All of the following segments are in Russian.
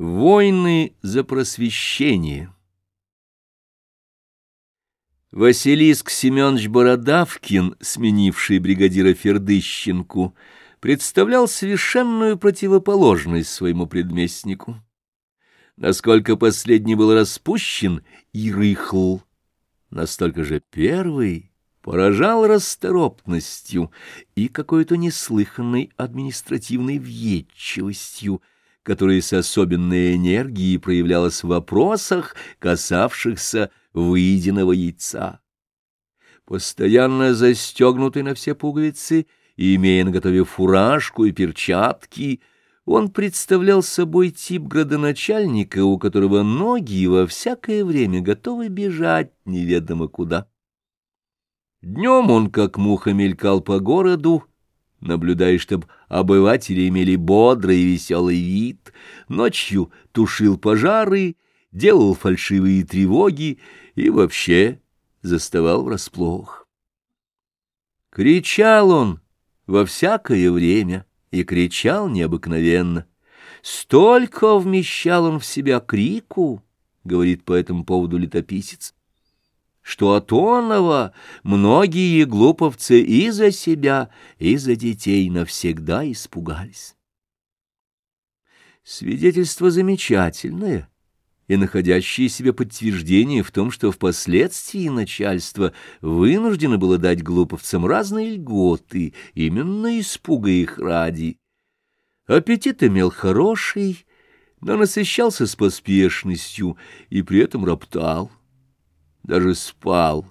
Войны за просвещение Василиск Семенович Бородавкин, сменивший бригадира Фердыщенку, представлял совершенную противоположность своему предместнику. Насколько последний был распущен и рыхл, настолько же первый поражал расторопностью и какой-то неслыханной административной въедчивостью, которая с особенной энергией проявлялась в вопросах, касавшихся выеденного яйца. Постоянно застегнутый на все пуговицы и имея наготове фуражку и перчатки, он представлял собой тип градоначальника, у которого ноги во всякое время готовы бежать неведомо куда. Днем он, как муха, мелькал по городу, наблюдая, чтобы обыватели имели бодрый и веселый вид, ночью тушил пожары, делал фальшивые тревоги и вообще заставал врасплох. Кричал он во всякое время и кричал необыкновенно. Столько вмещал он в себя крику, говорит по этому поводу летописец, что от оного многие глуповцы и за себя, и за детей навсегда испугались. Свидетельство замечательное и находящее себе подтверждение в том, что впоследствии начальство вынуждено было дать глуповцам разные льготы, именно испуга их ради. Аппетит имел хороший, но насыщался с поспешностью и при этом роптал даже спал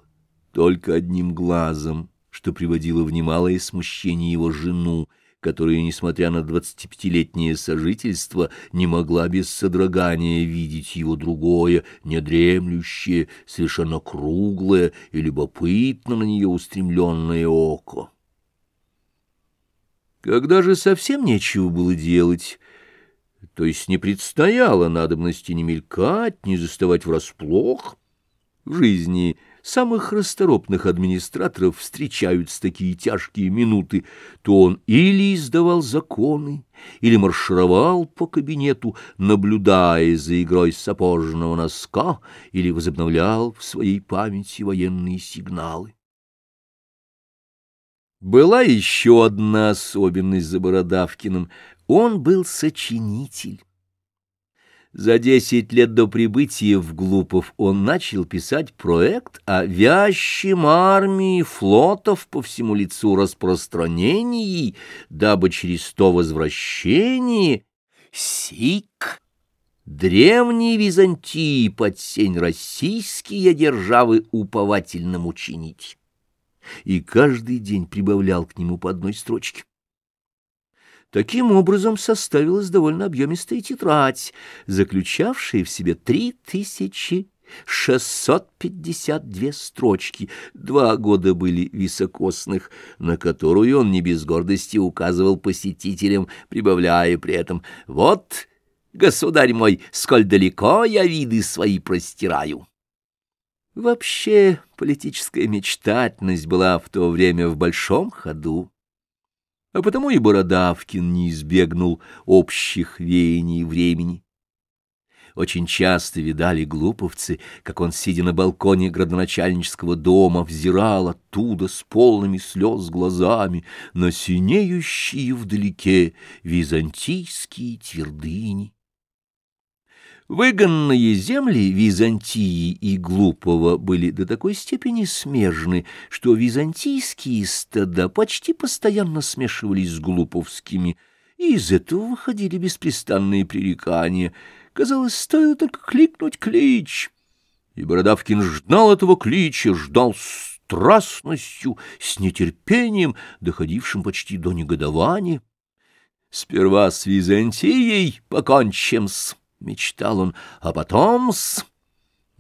только одним глазом, что приводило в немалое смущение его жену, которая, несмотря на двадцатипятилетнее сожительство, не могла без содрогания видеть его другое, недремлющее, совершенно круглое и любопытно на нее устремленное око. Когда же совсем нечего было делать, то есть не предстояло надобности ни мелькать, ни заставать врасплох, в жизни самых расторопных администраторов встречаются такие тяжкие минуты, то он или издавал законы, или маршировал по кабинету, наблюдая за игрой сапожного носка, или возобновлял в своей памяти военные сигналы. Была еще одна особенность за Бородавкиным — он был сочинитель. За десять лет до прибытия в Глупов он начал писать проект о вящем армии флотов по всему лицу распространении, дабы через то возвращение СИК древней Византии под сень российские державы уповательным учинить. И каждый день прибавлял к нему по одной строчке. Таким образом составилась довольно объемистая тетрадь, заключавшая в себе три тысячи шестьсот пятьдесят две строчки, два года были високосных, на которую он не без гордости указывал посетителям, прибавляя при этом «Вот, государь мой, сколь далеко я виды свои простираю». Вообще политическая мечтательность была в то время в большом ходу а потому и Бородавкин не избегнул общих веяний времени. Очень часто видали глуповцы, как он, сидя на балконе градоначальнического дома, взирал оттуда с полными слез глазами на синеющие вдалеке византийские твердыни. Выгонные земли Византии и Глупого были до такой степени смежны, что византийские стада почти постоянно смешивались с глуповскими, и из этого выходили беспрестанные пререкания. Казалось, стоило только кликнуть клич. И Бородавкин ждал этого клича, ждал страстностью, с нетерпением, доходившим почти до негодования. Сперва с Византией покончим-с. — мечтал он, — а потом-с...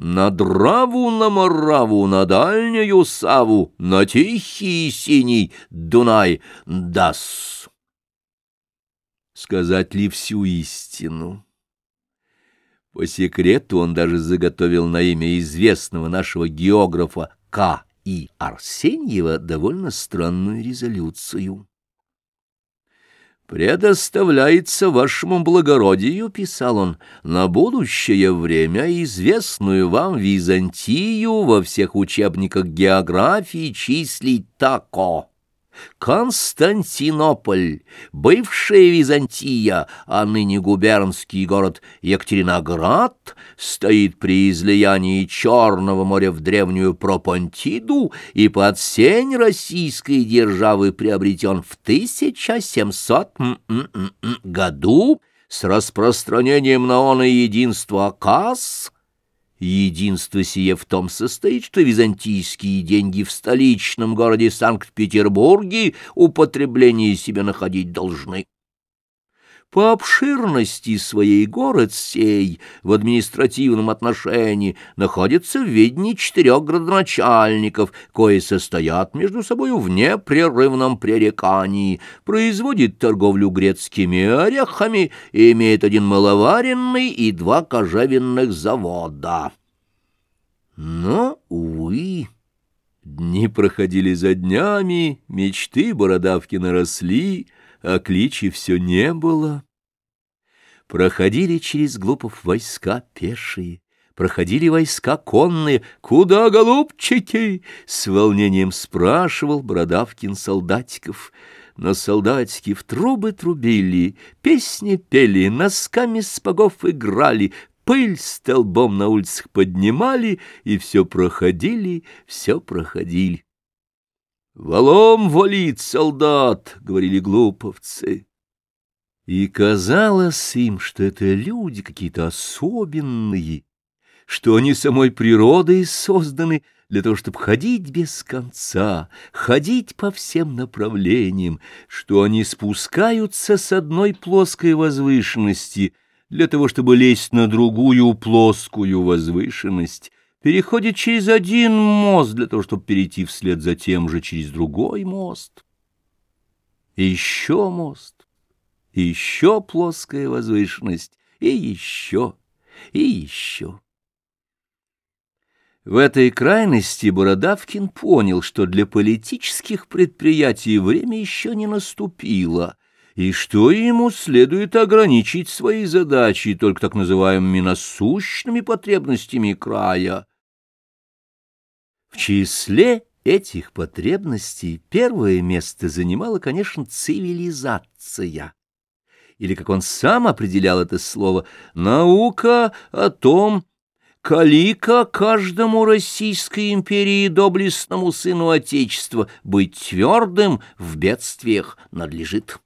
На драву, на мораву, на дальнюю саву, на тихий синий Дунай дас. Сказать ли всю истину? По секрету он даже заготовил на имя известного нашего географа К. И. Арсеньева довольно странную резолюцию. «Предоставляется вашему благородию», — писал он, — «на будущее время известную вам Византию во всех учебниках географии числить тако». Константинополь, бывшая Византия, а ныне губернский город Екатериноград, стоит при излиянии Черного моря в древнюю Пропонтиду и под сень российской державы приобретен в 1700 году с распространением на он и единство Касс, Единство сие в том состоит, что византийские деньги в столичном городе Санкт-Петербурге употребление себе находить должны. По обширности своей город сей в административном отношении находится в ведении четырех градоначальников, кои состоят между собою в непрерывном пререкании, производит торговлю грецкими орехами и имеет один маловаренный и два кожевенных завода. Но, увы... Дни проходили за днями, мечты Бородавкина росли, а кличи все не было. Проходили через Глупов войска пешие, проходили войска конные. «Куда, голубчики?» — с волнением спрашивал Бородавкин солдатиков. Но солдатики в трубы трубили, песни пели, носками спагов играли, пыль столбом на улицах поднимали, и все проходили, все проходили. «Валом валит солдат!» — говорили глуповцы. И казалось им, что это люди какие-то особенные, что они самой природой созданы для того, чтобы ходить без конца, ходить по всем направлениям, что они спускаются с одной плоской возвышенности для того, чтобы лезть на другую плоскую возвышенность, переходит через один мост для того, чтобы перейти вслед за тем же через другой мост. И еще мост, и еще плоская возвышенность, и еще, и еще. В этой крайности Бородавкин понял, что для политических предприятий время еще не наступило, и что ему следует ограничить свои задачи только так называемыми насущными потребностями края. В числе этих потребностей первое место занимала, конечно, цивилизация. Или, как он сам определял это слово, наука о том, калика каждому Российской империи доблестному сыну Отечества быть твердым в бедствиях надлежит.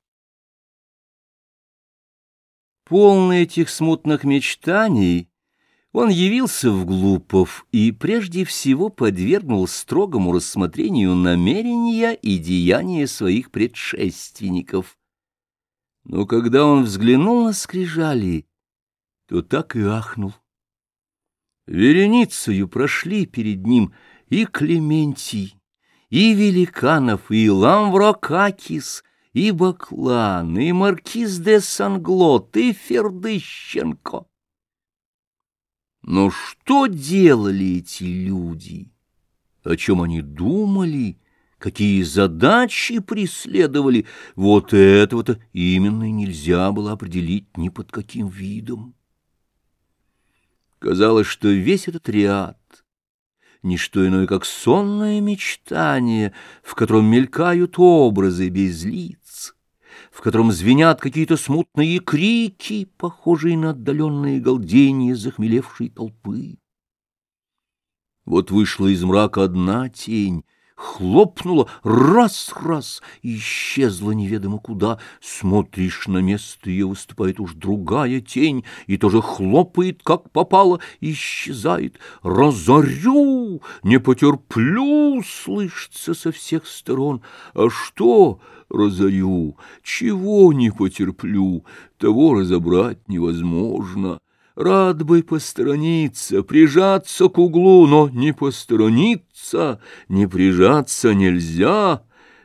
Полный этих смутных мечтаний, он явился в Глупов и прежде всего подвергнул строгому рассмотрению намерения и деяния своих предшественников. Но когда он взглянул на скрижали, то так и ахнул. Вереницею прошли перед ним и Клементий, и Великанов, и Ламврокакис, и Баклан, и Маркиз де Санглот, и Фердыщенко. Но что делали эти люди? О чем они думали? Какие задачи преследовали? Вот этого-то именно нельзя было определить ни под каким видом. Казалось, что весь этот ряд — ничто иное, как сонное мечтание, в котором мелькают образы без лиц, в котором звенят какие-то смутные крики, похожие на отдаленные галдения захмелевшей толпы. Вот вышла из мрака одна тень, хлопнула, раз-раз, исчезла неведомо куда. Смотришь на место, ее выступает уж другая тень, и тоже хлопает, как попало, исчезает. «Разорю! Не потерплю!» — слышится со всех сторон. «А что разорю? Чего не потерплю? Того разобрать невозможно». Рад бы посторониться, прижаться к углу, но не посторониться, не прижаться нельзя,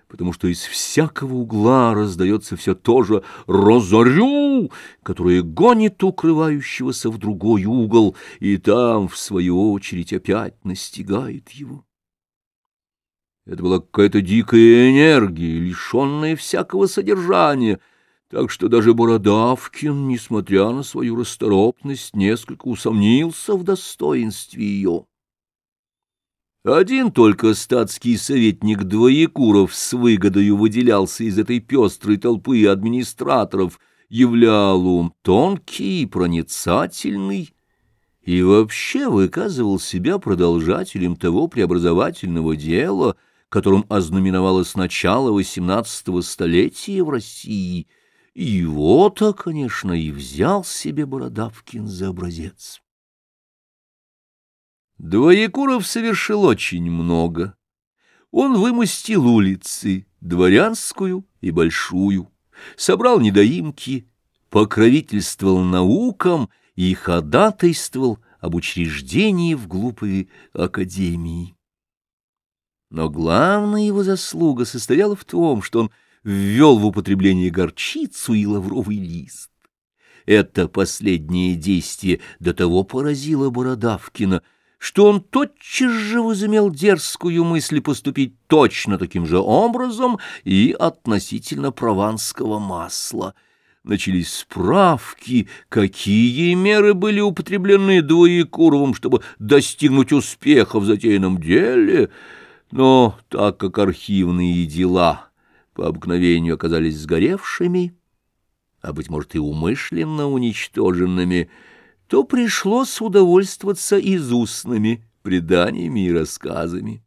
потому что из всякого угла раздается все то же «разорю», которое гонит укрывающегося в другой угол, и там, в свою очередь, опять настигает его. Это была какая-то дикая энергия, лишенная всякого содержания — так что даже Бородавкин, несмотря на свою расторопность, несколько усомнился в достоинстве ее. Один только статский советник Двоекуров с выгодою выделялся из этой пестрой толпы администраторов, являл ум тонкий и проницательный, и вообще выказывал себя продолжателем того преобразовательного дела, которым ознаменовалось начало XVIII столетия в России. Его-то, конечно, и взял себе Бородавкин за образец. Двоекуров совершил очень много. Он вымостил улицы, дворянскую и большую, собрал недоимки, покровительствовал наукам и ходатайствовал об учреждении в глупой академии. Но главная его заслуга состояла в том, что он ввел в употребление горчицу и лавровый лист. Это последнее действие до того поразило Бородавкина, что он тотчас же возымел дерзкую мысль поступить точно таким же образом и относительно прованского масла — начались справки, какие меры были употреблены Двоекуровым, чтобы достигнуть успеха в затеянном деле, но так как архивные дела по обыкновению оказались сгоревшими, а, быть может, и умышленно уничтоженными, то пришлось удовольствоваться изустными преданиями и рассказами.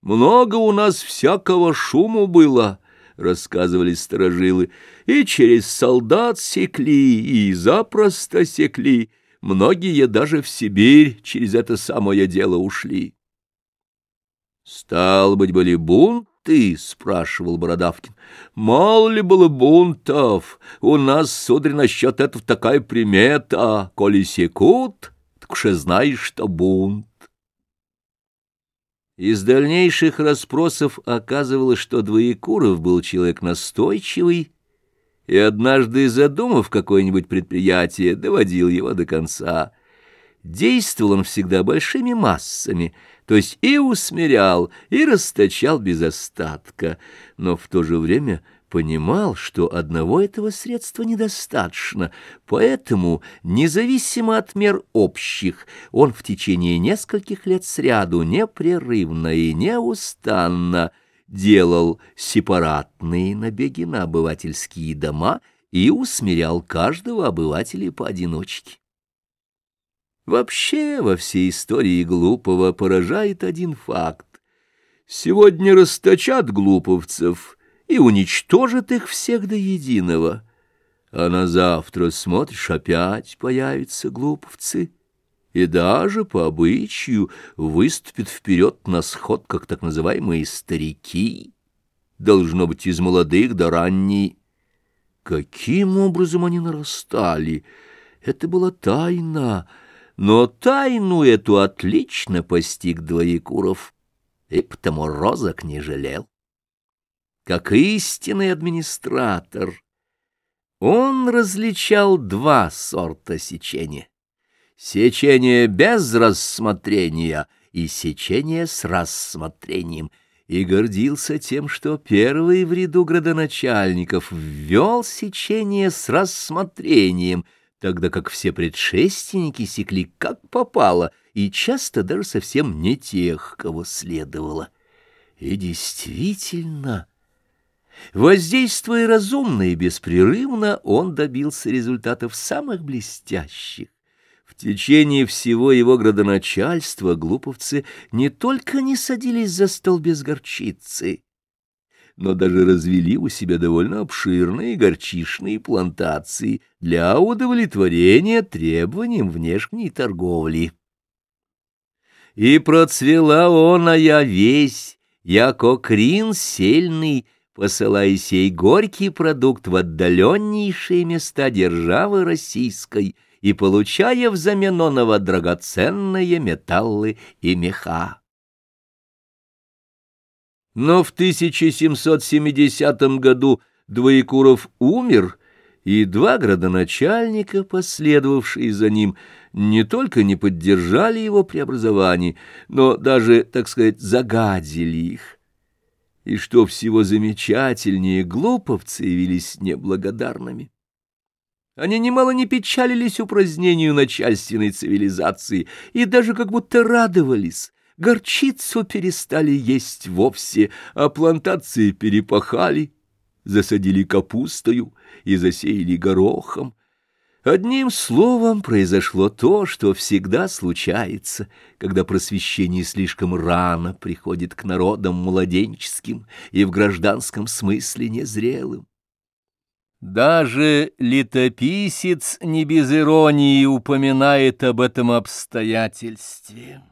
Много у нас всякого шуму было — рассказывали сторожилы, и через солдат секли, и запросто секли, многие даже в Сибирь через это самое дело ушли. «Стал быть, были бунты?» — спрашивал Бородавкин. «Мало ли было бунтов? У нас, сударь, насчет этого такая примета. Коли секут, так уж и знаешь, что бунт». Из дальнейших расспросов оказывалось, что Двоекуров был человек настойчивый, и однажды, задумав какое-нибудь предприятие, доводил его до конца. Действовал он всегда большими массами, то есть и усмирял, и расточал без остатка, но в то же время понимал, что одного этого средства недостаточно, поэтому, независимо от мер общих, он в течение нескольких лет сряду непрерывно и неустанно делал сепаратные набеги на обывательские дома и усмирял каждого обывателя поодиночке. Вообще во всей истории глупого поражает один факт. Сегодня расточат глуповцев — и уничтожит их всех до единого. А на завтра, смотришь, опять появятся глуповцы, и даже по обычаю выступят вперед на сход, как так называемые старики, должно быть из молодых до ранней. Каким образом они нарастали? Это была тайна, но тайну эту отлично постиг Двоекуров, и потому розок не жалел как истинный администратор. Он различал два сорта сечения. Сечение без рассмотрения и сечение с рассмотрением, и гордился тем, что первый в ряду градоначальников ввел сечение с рассмотрением, тогда как все предшественники секли как попало, и часто даже совсем не тех, кого следовало. И действительно... Воздействуя разумно и беспрерывно, он добился результатов самых блестящих. В течение всего его градоначальства глуповцы не только не садились за стол без горчицы, но даже развели у себя довольно обширные горчишные плантации для удовлетворения требованиям внешней торговли. И процвела оная весь, яко крин сельный, посылая сей горький продукт в отдаленнейшие места державы российской и получая взамен оного драгоценные металлы и меха. Но в 1770 году Двоекуров умер, и два градоначальника, последовавшие за ним, не только не поддержали его преобразований, но даже, так сказать, загадили их. И что всего замечательнее, глуповцы явились неблагодарными. Они немало не печалились упразднению начальственной цивилизации и даже как будто радовались. Горчицу перестали есть вовсе, а плантации перепахали, засадили капустою и засеяли горохом. Одним словом, произошло то, что всегда случается, когда просвещение слишком рано приходит к народам младенческим и в гражданском смысле незрелым. Даже летописец не без иронии упоминает об этом обстоятельстве.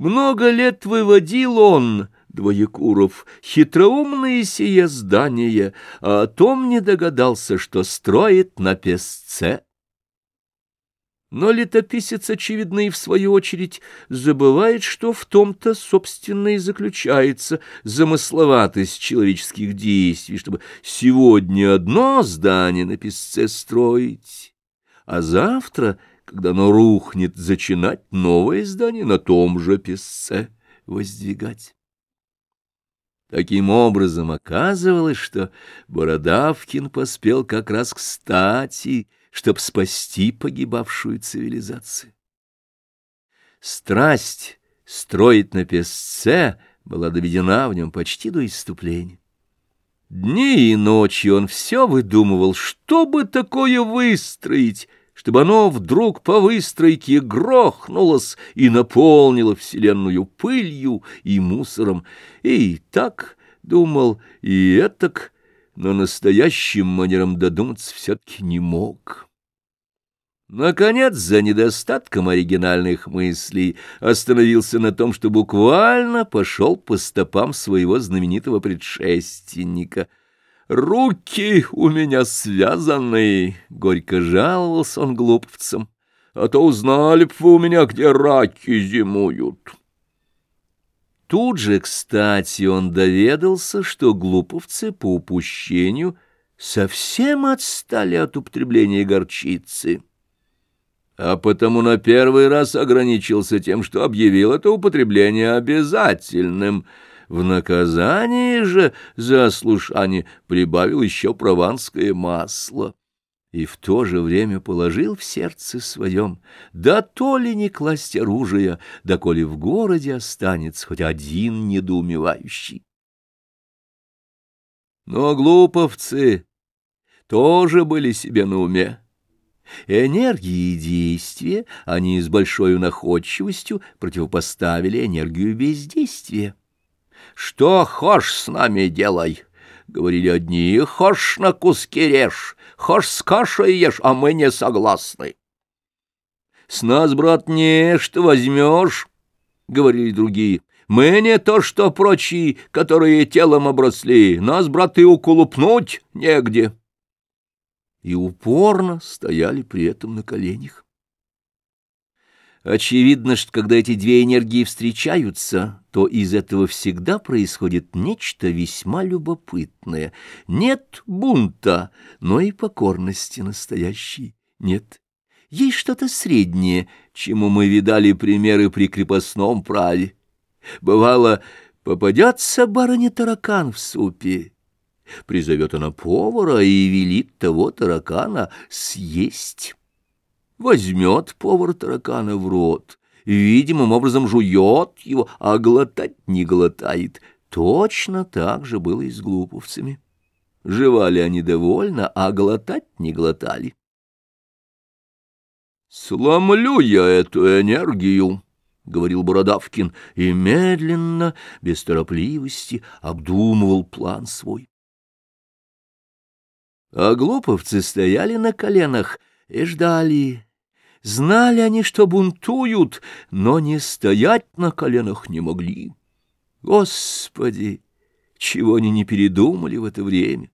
Много лет выводил он Двоекуров, хитроумные сие здания, а о том не догадался, что строит на песце. Но летописец, очевидно, и в свою очередь забывает, что в том-то, собственно, и заключается замысловатость человеческих действий, чтобы сегодня одно здание на песце строить, а завтра, когда оно рухнет, зачинать новое здание на том же песце воздвигать. Таким образом, оказывалось, что Бородавкин поспел как раз кстати, чтоб спасти погибавшую цивилизацию. Страсть строить на песце была доведена в нем почти до иступления. Дни и ночи он все выдумывал, что бы такое выстроить, чтобы оно вдруг по выстройке грохнулось и наполнило вселенную пылью и мусором. И так думал, и этак, но настоящим манером додуматься все-таки не мог. Наконец, за недостатком оригинальных мыслей остановился на том, что буквально пошел по стопам своего знаменитого предшественника — «Руки у меня связаны», — горько жаловался он глупцам, «а то узнали б вы у меня, где раки зимуют». Тут же, кстати, он доведался, что глуповцы по упущению совсем отстали от употребления горчицы, а потому на первый раз ограничился тем, что объявил это употребление обязательным — в наказание же за ослушание прибавил еще прованское масло и в то же время положил в сердце своем, да то ли не класть оружие, да коли в городе останется хоть один недоумевающий. Но глуповцы тоже были себе на уме. Энергии и действия они с большой находчивостью противопоставили энергию бездействия. Что хошь с нами делай, — говорили одни, — хошь на куски режь, хошь с кашей ешь, а мы не согласны. С нас, брат, не что возьмешь, — говорили другие, — мы не то, что прочие, которые телом обросли, нас, брат, и уколупнуть негде. И упорно стояли при этом на коленях. Очевидно, что когда эти две энергии встречаются, то из этого всегда происходит нечто весьма любопытное. Нет бунта, но и покорности настоящей нет. Есть что-то среднее, чему мы видали примеры при крепостном праве. Бывало, попадется барыня-таракан в супе, призовет она повара и велит того таракана съесть возьмет повар таракана в рот, видимым образом жует его, а глотать не глотает. Точно так же было и с глуповцами. Жевали они довольно, а глотать не глотали. «Сломлю я эту энергию», — говорил Бородавкин, и медленно, без торопливости, обдумывал план свой. А глуповцы стояли на коленах и ждали, Знали они, что бунтуют, но не стоять на коленах не могли. Господи, чего они не передумали в это время?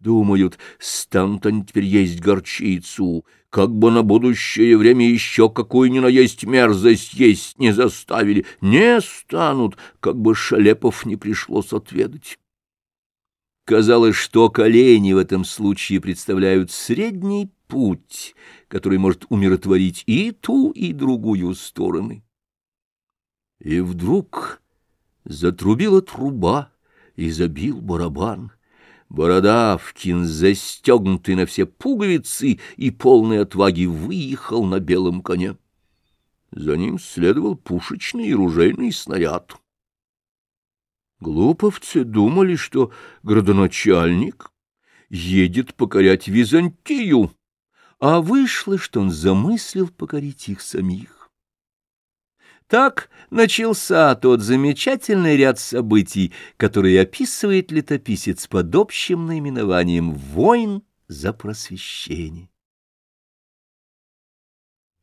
Думают, станут они теперь есть горчицу, как бы на будущее время еще какую ни наесть мерзость есть не заставили. Не станут, как бы шалепов не пришлось отведать. Казалось, что колени в этом случае представляют средний путь, который может умиротворить и ту, и другую стороны. И вдруг затрубила труба, и забил барабан. Бородавкин, застегнутый на все пуговицы и полный отваги, выехал на белом коне. За ним следовал пушечный и ружейный снаряд. Глуповцы думали, что градоначальник едет покорять Византию, а вышло, что он замыслил покорить их самих. Так начался тот замечательный ряд событий, который описывает летописец под общим наименованием «Войн за просвещение».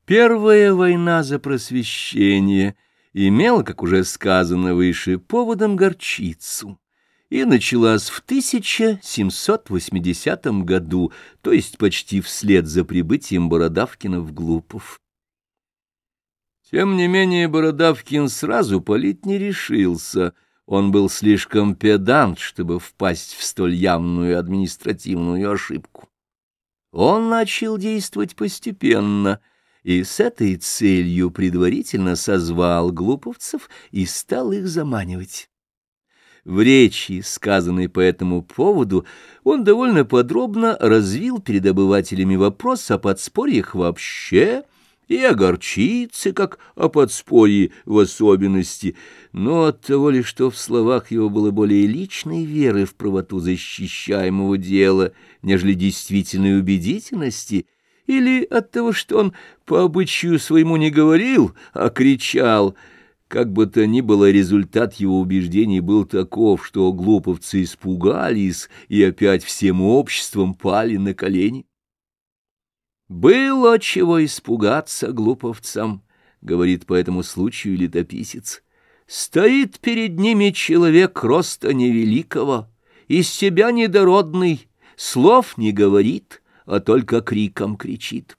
Первая война за просвещение имела, как уже сказано выше, поводом горчицу и началась в 1780 году, то есть почти вслед за прибытием Бородавкина в Глупов. Тем не менее Бородавкин сразу палить не решился, он был слишком педант, чтобы впасть в столь явную административную ошибку. Он начал действовать постепенно — и с этой целью предварительно созвал глуповцев и стал их заманивать. В речи, сказанной по этому поводу, он довольно подробно развил перед обывателями вопрос о подспорьях вообще и о горчице, как о подспорье в особенности, но от того ли, что в словах его было более личной веры в правоту защищаемого дела, нежели действительной убедительности, или от того, что он по обычаю своему не говорил, а кричал — как бы то ни было, результат его убеждений был таков, что глуповцы испугались и опять всем обществом пали на колени. «Было чего испугаться глуповцам», — говорит по этому случаю летописец. «Стоит перед ними человек роста невеликого, из себя недородный, слов не говорит, а только криком кричит».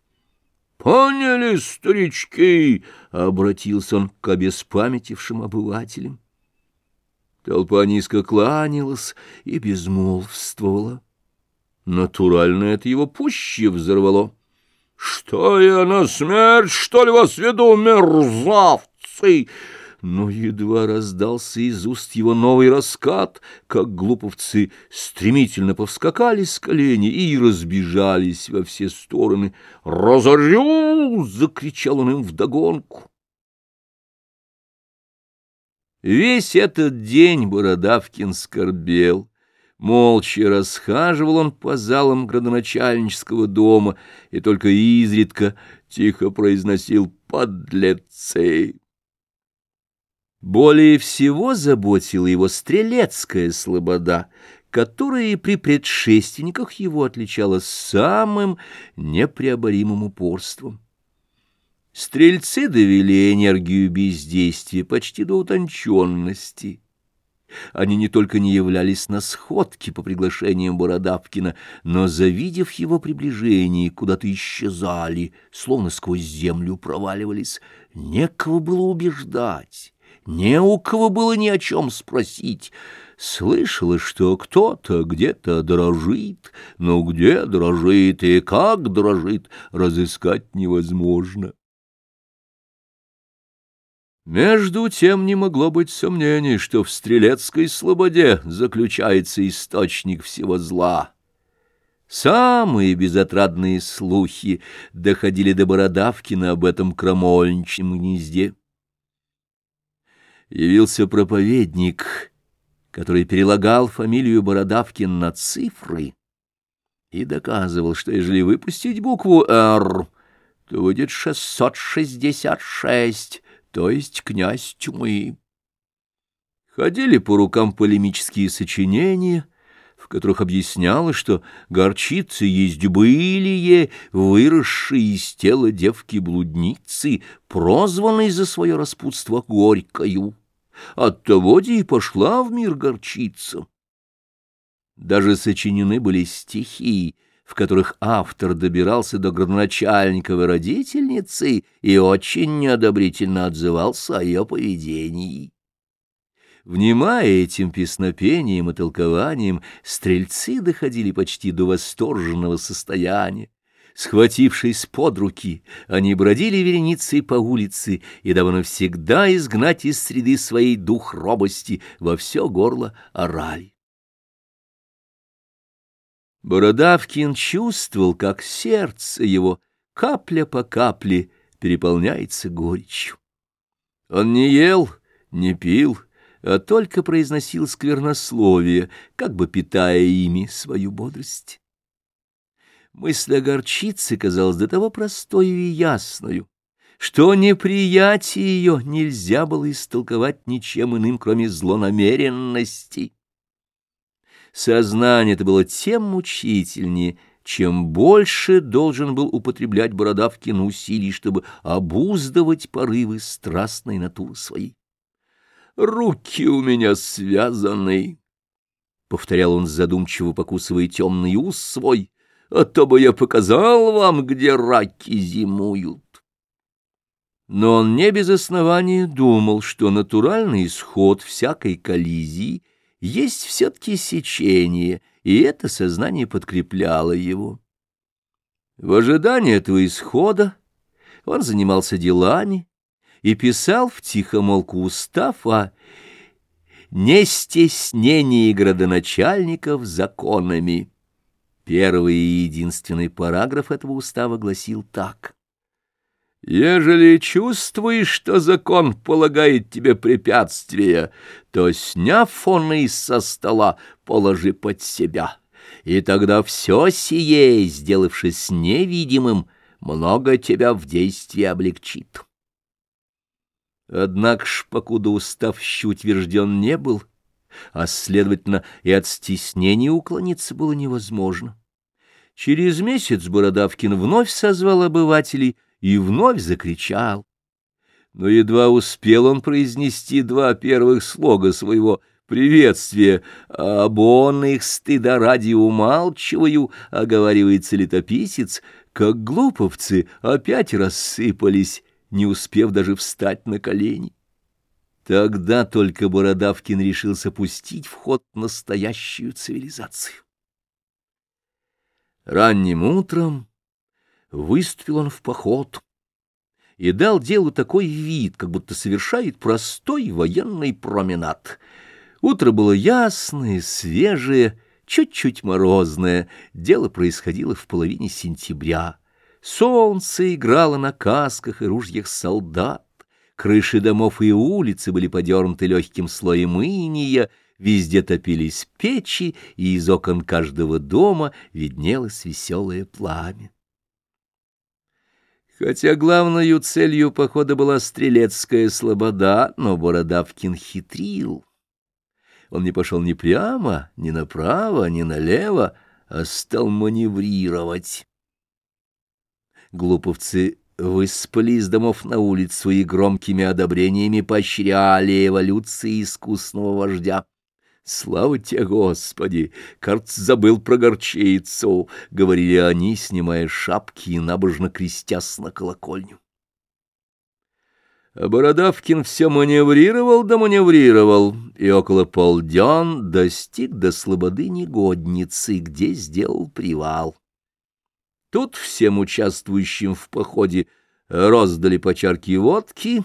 «Поняли, старички!» — обратился он к обеспамятившим обывателям. Толпа низко кланялась и безмолвствовала. Натурально это его пуще взорвало. «Что я на смерть, что ли, вас веду, мерзавцы?» Но едва раздался из уст его новый раскат, как глуповцы стремительно повскакали с колени и разбежались во все стороны. «Разорю!» — закричал он им вдогонку. Весь этот день Бородавкин скорбел. Молча расхаживал он по залам градоначальнического дома и только изредка тихо произносил «подлецы». Более всего заботила его стрелецкая слобода, которая при предшественниках его отличалась самым непреоборимым упорством. Стрельцы довели энергию бездействия почти до утонченности. Они не только не являлись на сходке по приглашениям Бородавкина, но, завидев его приближение, куда-то исчезали, словно сквозь землю проваливались. Некого было убеждать не у кого было ни о чем спросить. Слышала, что кто-то где-то дрожит, но где дрожит и как дрожит, разыскать невозможно. Между тем не могло быть сомнений, что в стрелецкой слободе заключается источник всего зла. Самые безотрадные слухи доходили до Бородавкина об этом крамольничьем гнезде явился проповедник, который перелагал фамилию Бородавкин на цифры и доказывал, что ежели выпустить букву «Р», то будет 666, то есть князь тьмы. Ходили по рукам полемические сочинения, которых объяснялось, что горчицы есть былие, выросшие из тела девки-блудницы, прозванной за свое распутство горькою. Оттого и пошла в мир горчица. Даже сочинены были стихи, в которых автор добирался до градоначальниковой родительницы и очень неодобрительно отзывался о ее поведении. Внимая этим песнопением и толкованием, стрельцы доходили почти до восторженного состояния. Схватившись под руки, они бродили вереницей по улице и дабы навсегда изгнать из среды своей дух робости во все горло орали. Бородавкин чувствовал, как сердце его капля по капле переполняется горечью. Он не ел, не пил, а только произносил сквернословие, как бы питая ими свою бодрость. Мысль о горчице казалась до того простой и ясною, что неприятие ее нельзя было истолковать ничем иным, кроме злонамеренности. Сознание это было тем мучительнее, чем больше должен был употреблять Бородавкин усилий, чтобы обуздывать порывы страстной натуры своей. «Руки у меня связаны», — повторял он задумчиво, покусывая темный ус свой, а то бы я показал вам, где раки зимуют. Но он не без основания думал, что натуральный исход всякой коллизии есть все-таки сечение, и это сознание подкрепляло его. В ожидании этого исхода он занимался делами и писал в тихомолку устав о нестеснении градоначальников законами. Первый и единственный параграф этого устава гласил так. «Ежели чувствуешь, что закон полагает тебе препятствия, то, сняв он из со стола, положи под себя, и тогда все сие, сделавшись невидимым, много тебя в действии облегчит». Однако ж, покуда устав утвержден не был, — а, следовательно, и от стеснения уклониться было невозможно. Через месяц Бородавкин вновь созвал обывателей и вновь закричал. Но едва успел он произнести два первых слога своего приветствия, об он их стыда ради умалчиваю, оговаривается летописец, как глуповцы опять рассыпались, не успев даже встать на колени. Тогда только Бородавкин решился пустить в ход настоящую цивилизацию. Ранним утром выступил он в поход и дал делу такой вид, как будто совершает простой военный променад. Утро было ясное, свежее, чуть-чуть морозное, дело происходило в половине сентября. Солнце играло на касках и ружьях солдат. Крыши домов и улицы были подернуты легким слоем иния, везде топились печи, и из окон каждого дома виднелось веселое пламя. Хотя главной целью похода была стрелецкая слобода, но Бородавкин хитрил. Он не пошел ни прямо, ни направо, ни налево, а стал маневрировать. Глуповцы выспали из домов на улицу и громкими одобрениями поощряли эволюции искусного вождя. «Слава тебе, Господи! Кажется, забыл про горчицу!» — говорили они, снимая шапки и набожно крестясь на колокольню. А Бородавкин все маневрировал да маневрировал, и около полден достиг до слободы негодницы, где сделал привал. Тут всем участвующим в походе роздали по чарке водки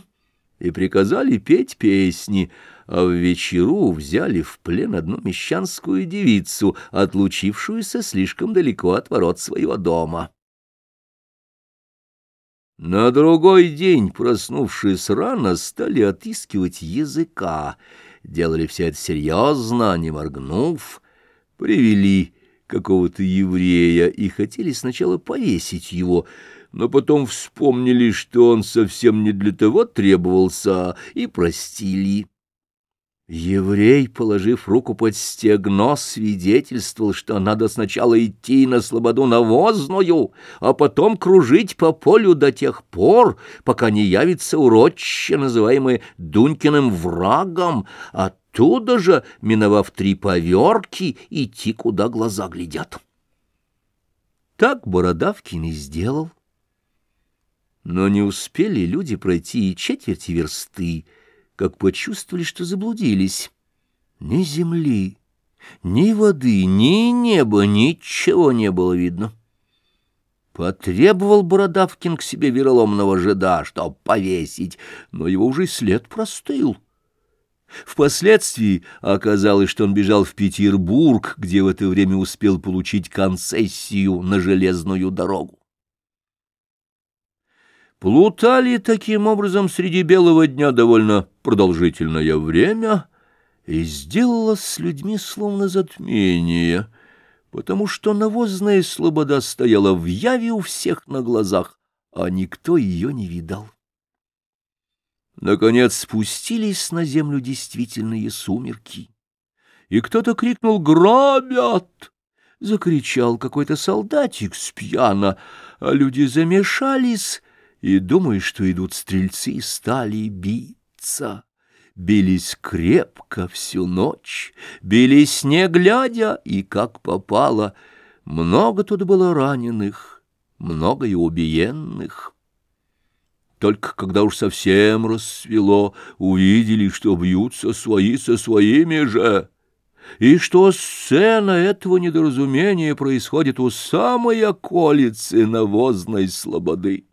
и приказали петь песни, а в вечеру взяли в плен одну мещанскую девицу, отлучившуюся слишком далеко от ворот своего дома. На другой день, проснувшись рано, стали отыскивать языка. Делали все это серьезно, не моргнув, привели какого-то еврея и хотели сначала повесить его, но потом вспомнили, что он совсем не для того требовался, и простили. Еврей, положив руку под стегно, свидетельствовал, что надо сначала идти на слободу навозную, а потом кружить по полю до тех пор, пока не явится урочище, называемое Дунькиным врагом, а оттуда же, миновав три поверки, идти, куда глаза глядят. Так Бородавкин и сделал. Но не успели люди пройти и четверти версты, как почувствовали, что заблудились. Ни земли, ни воды, ни неба, ничего не было видно. Потребовал Бородавкин к себе вероломного жида, чтоб повесить, но его уже след простыл. Впоследствии оказалось, что он бежал в Петербург, где в это время успел получить концессию на железную дорогу. Плутали таким образом среди белого дня довольно продолжительное время, и сделалось с людьми словно затмение, потому что навозная слобода стояла в яве у всех на глазах, а никто ее не видал. Наконец спустились на землю действительные сумерки, и кто-то крикнул «Грабят!» Закричал какой-то солдатик с пьяна, а люди замешались и, думая, что идут стрельцы, стали биться. Бились крепко всю ночь, бились не глядя, и как попало. Много тут было раненых, много и убиенных. Только когда уж совсем рассвело, увидели, что бьются свои со своими же, и что сцена этого недоразумения происходит у самой околицы навозной слободы.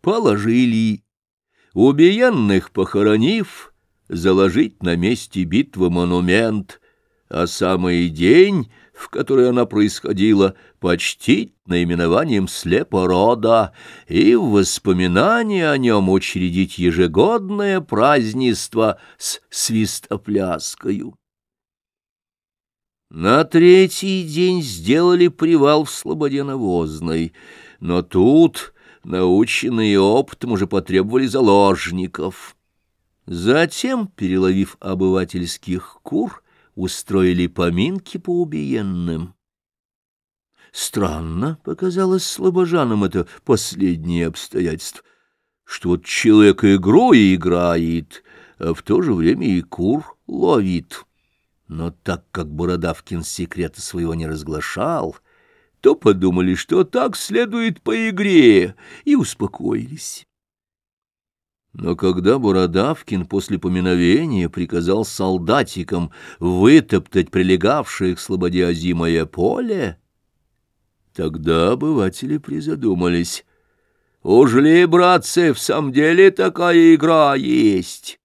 Положили, убиенных похоронив, заложить на месте битвы монумент, а самый день в которой она происходила, почтить наименованием слепорода и в воспоминания о нем учредить ежегодное празднество с свистопляскою. На третий день сделали привал в Слободе Навозной, но тут, наученные опытом, уже потребовали заложников. Затем, переловив обывательских кур, устроили поминки по убиенным. Странно показалось слабожанам это последнее обстоятельство, что вот человек игру играет, а в то же время и кур ловит. Но так как Бородавкин секрета своего не разглашал, то подумали, что так следует по игре, и успокоились. Но когда Бородавкин после поминовения приказал солдатикам вытоптать прилегавшее к слободе озимое поле, тогда обыватели призадумались. «Уж ли, братцы, в самом деле такая игра есть?»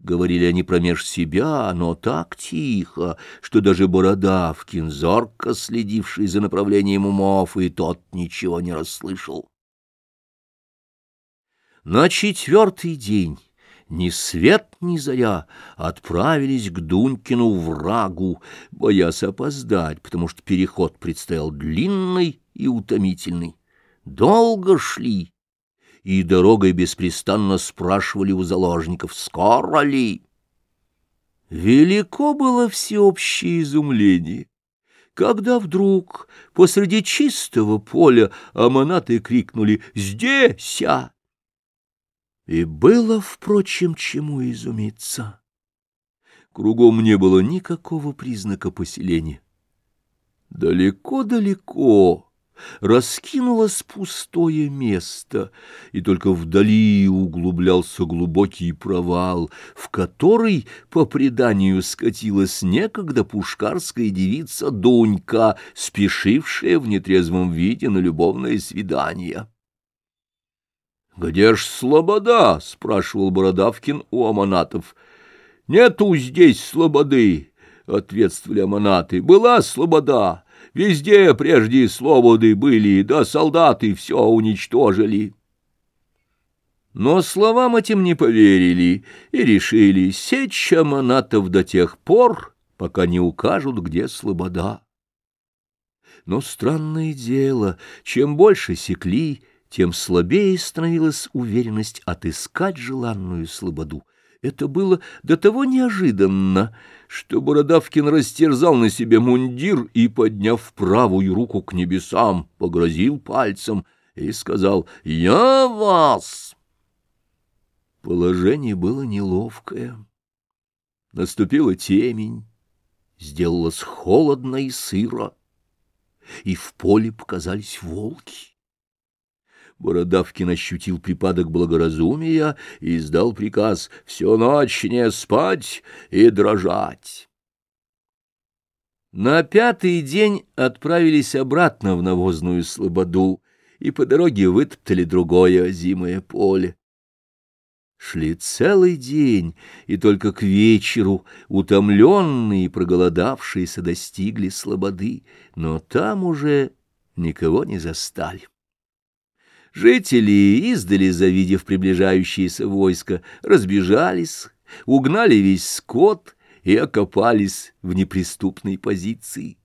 Говорили они промеж себя, но так тихо, что даже Бородавкин, зорко следивший за направлением умов, и тот ничего не расслышал. На четвертый день ни свет, ни заря отправились к Дунькину врагу, боясь опоздать, потому что переход предстоял длинный и утомительный. Долго шли, и дорогой беспрестанно спрашивали у заложников, скоро ли. Велико было всеобщее изумление когда вдруг посреди чистого поля аманаты крикнули «Здесь!» И было, впрочем, чему изумиться. Кругом не было никакого признака поселения. Далеко-далеко раскинулось пустое место, и только вдали углублялся глубокий провал, в который, по преданию, скатилась некогда пушкарская девица Дунька, спешившая в нетрезвом виде на любовное свидание. «Где ж слобода?» — спрашивал Бородавкин у аманатов. «Нету здесь слободы», — ответствовали аманаты. «Была слобода. Везде прежде слободы были, да солдаты все уничтожили». Но словам этим не поверили и решили сечь аманатов до тех пор, пока не укажут, где слобода. Но странное дело, чем больше секли, тем слабее становилась уверенность отыскать желанную слободу. Это было до того неожиданно, что Бородавкин растерзал на себе мундир и, подняв правую руку к небесам, погрозил пальцем и сказал «Я вас!». Положение было неловкое. Наступила темень, сделалось холодно и сыро, и в поле показались волки. Бородавкин ощутил припадок благоразумия и издал приказ «всю ночь не спать и дрожать». На пятый день отправились обратно в навозную слободу и по дороге вытоптали другое озимое поле. Шли целый день, и только к вечеру утомленные и проголодавшиеся достигли слободы, но там уже никого не застали. Жители, издали завидев приближающееся войско, разбежались, угнали весь скот и окопались в неприступной позиции.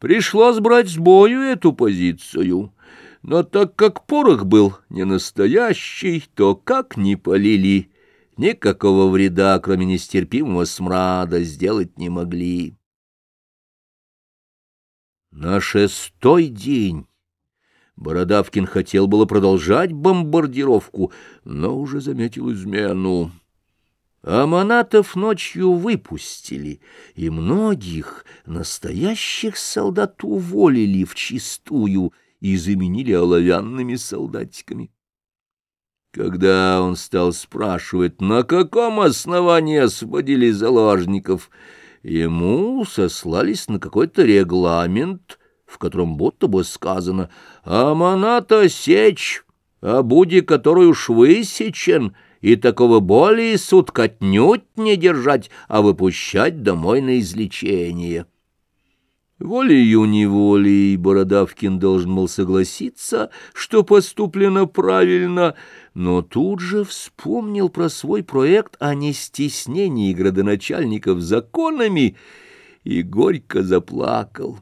Пришлось брать с бою эту позицию, но так как порох был не настоящий, то как ни полили, никакого вреда, кроме нестерпимого смрада, сделать не могли. На шестой день Бородавкин хотел было продолжать бомбардировку, но уже заметил измену. Аманатов ночью выпустили, и многих настоящих солдат уволили в чистую и заменили оловянными солдатиками. Когда он стал спрашивать, на каком основании освободили заложников, ему сослались на какой-то регламент, в котором будто бы сказано «Аманата сечь, а буди, который уж высечен», и такого более суток отнюдь не держать, а выпущать домой на излечение. Волею-неволей Бородавкин должен был согласиться, что поступлено правильно, но тут же вспомнил про свой проект о нестеснении градоначальников законами и горько заплакал.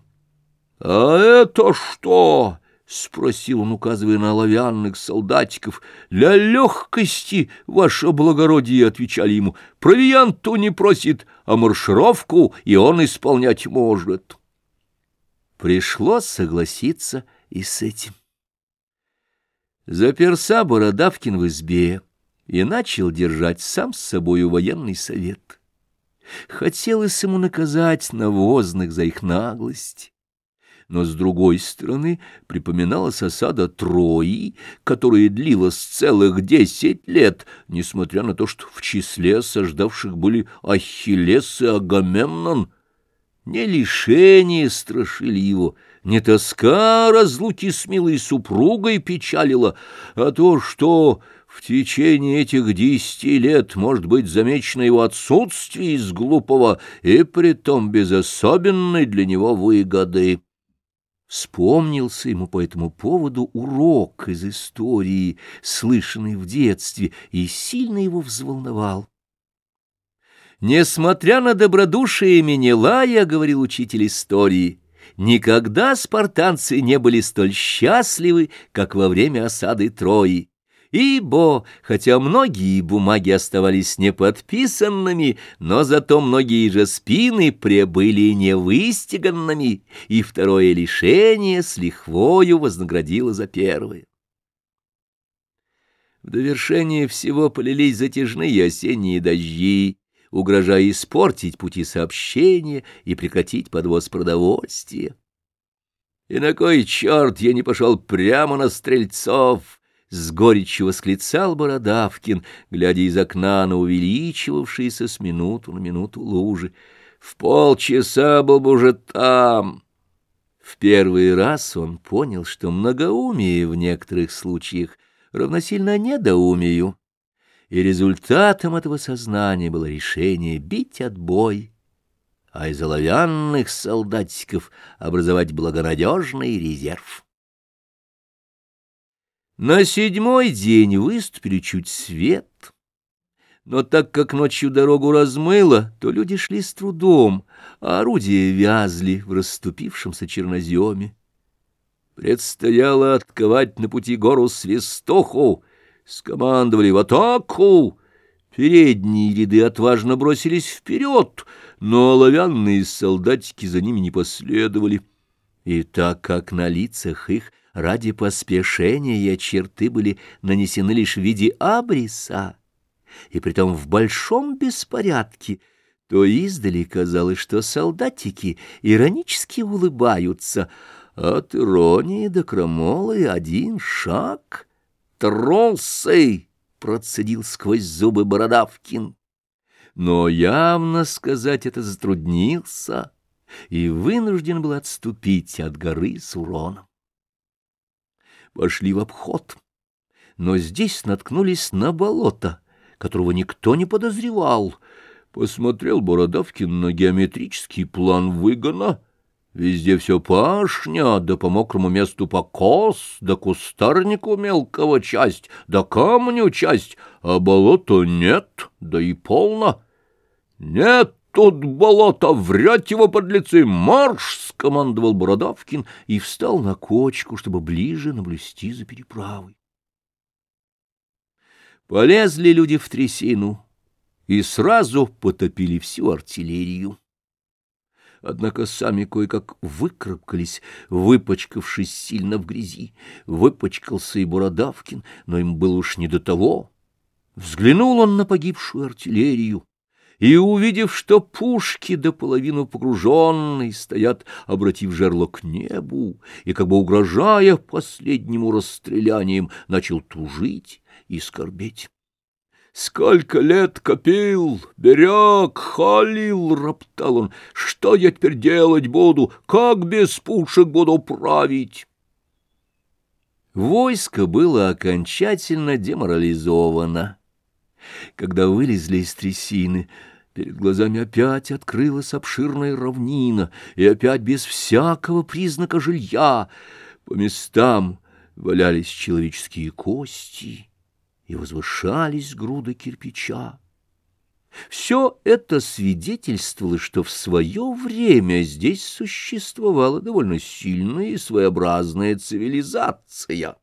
«А это что?» — спросил он, указывая на оловянных солдатиков. — Для легкости, ваше благородие, — отвечали ему, — провианту не просит, а маршировку и он исполнять может. Пришлось согласиться и с этим. Заперся Бородавкин в избе и начал держать сам с собою военный совет. Хотелось ему наказать навозных за их наглость но, с другой стороны, припоминалась осада Трои, которая длилась целых десять лет, несмотря на то, что в числе осаждавших были Ахиллес и Агамемнон. Не лишение страшили его, не тоска разлуки с милой супругой печалила, а то, что в течение этих десяти лет может быть замечено его отсутствие из глупого и притом без особенной для него выгоды. Вспомнился ему по этому поводу урок из истории, слышанный в детстве, и сильно его взволновал. Несмотря на добродушие Менелая, говорил учитель истории, никогда спартанцы не были столь счастливы, как во время осады Трои. Ибо, хотя многие бумаги оставались неподписанными, но зато многие же спины прибыли невыстиганными, и второе лишение с лихвою вознаградило за первое. В довершение всего полились затяжные осенние дожди, угрожая испортить пути сообщения и прекратить подвоз продовольствия. И на кой черт я не пошел прямо на стрельцов? — с горечью восклицал Бородавкин, глядя из окна на увеличивавшиеся с минуту на минуту лужи. «В полчаса был бы уже там!» В первый раз он понял, что многоумие в некоторых случаях равносильно недоумию, и результатом этого сознания было решение бить отбой, а из оловянных солдатиков образовать благонадежный резерв. На седьмой день выступили чуть свет, но так как ночью дорогу размыло, то люди шли с трудом, а орудия вязли в расступившемся черноземе. Предстояло отковать на пути гору свистоху, скомандовали в атаку. Передние ряды отважно бросились вперед, но оловянные солдатики за ними не последовали. И так как на лицах их ради поспешения черты были нанесены лишь в виде абриса, и притом в большом беспорядке, то издали казалось, что солдатики иронически улыбаются. От иронии до крамолы один шаг. «Тросы!» — процедил сквозь зубы Бородавкин. Но явно сказать это затруднился — и вынужден был отступить от горы с уроном. Пошли в обход, но здесь наткнулись на болото, которого никто не подозревал. Посмотрел Бородавкин на геометрический план выгона — Везде все пашня, да по мокрому месту покос, да кустарнику мелкого часть, да камню часть, а болота нет, да и полно. Нет тут болота, врять его подлецы, марш! — скомандовал Бородавкин и встал на кочку, чтобы ближе наблюсти за переправой. Полезли люди в трясину и сразу потопили всю артиллерию однако сами кое-как выкарабкались, выпачкавшись сильно в грязи. Выпачкался и Бородавкин, но им было уж не до того. Взглянул он на погибшую артиллерию, и, увидев, что пушки до половины погруженные стоят, обратив жерло к небу, и, как бы угрожая последнему расстрелянием, начал тужить и скорбеть. Сколько лет копил, берег, холил, роптал он. Что я теперь делать буду? Как без пушек буду править? Войско было окончательно деморализовано. Когда вылезли из трясины, перед глазами опять открылась обширная равнина, и опять без всякого признака жилья по местам валялись человеческие кости и возвышались груды кирпича. Все это свидетельствовало, что в свое время здесь существовала довольно сильная и своеобразная цивилизация.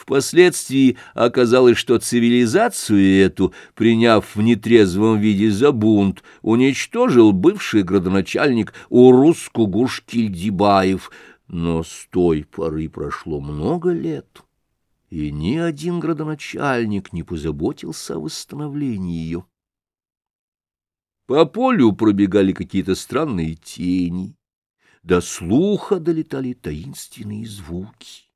Впоследствии оказалось, что цивилизацию эту, приняв в нетрезвом виде за бунт, уничтожил бывший градоначальник Урус-Кугуш-Кильдибаев, но с той поры прошло много лет и ни один градоначальник не позаботился о восстановлении ее. По полю пробегали какие-то странные тени, до слуха долетали таинственные звуки.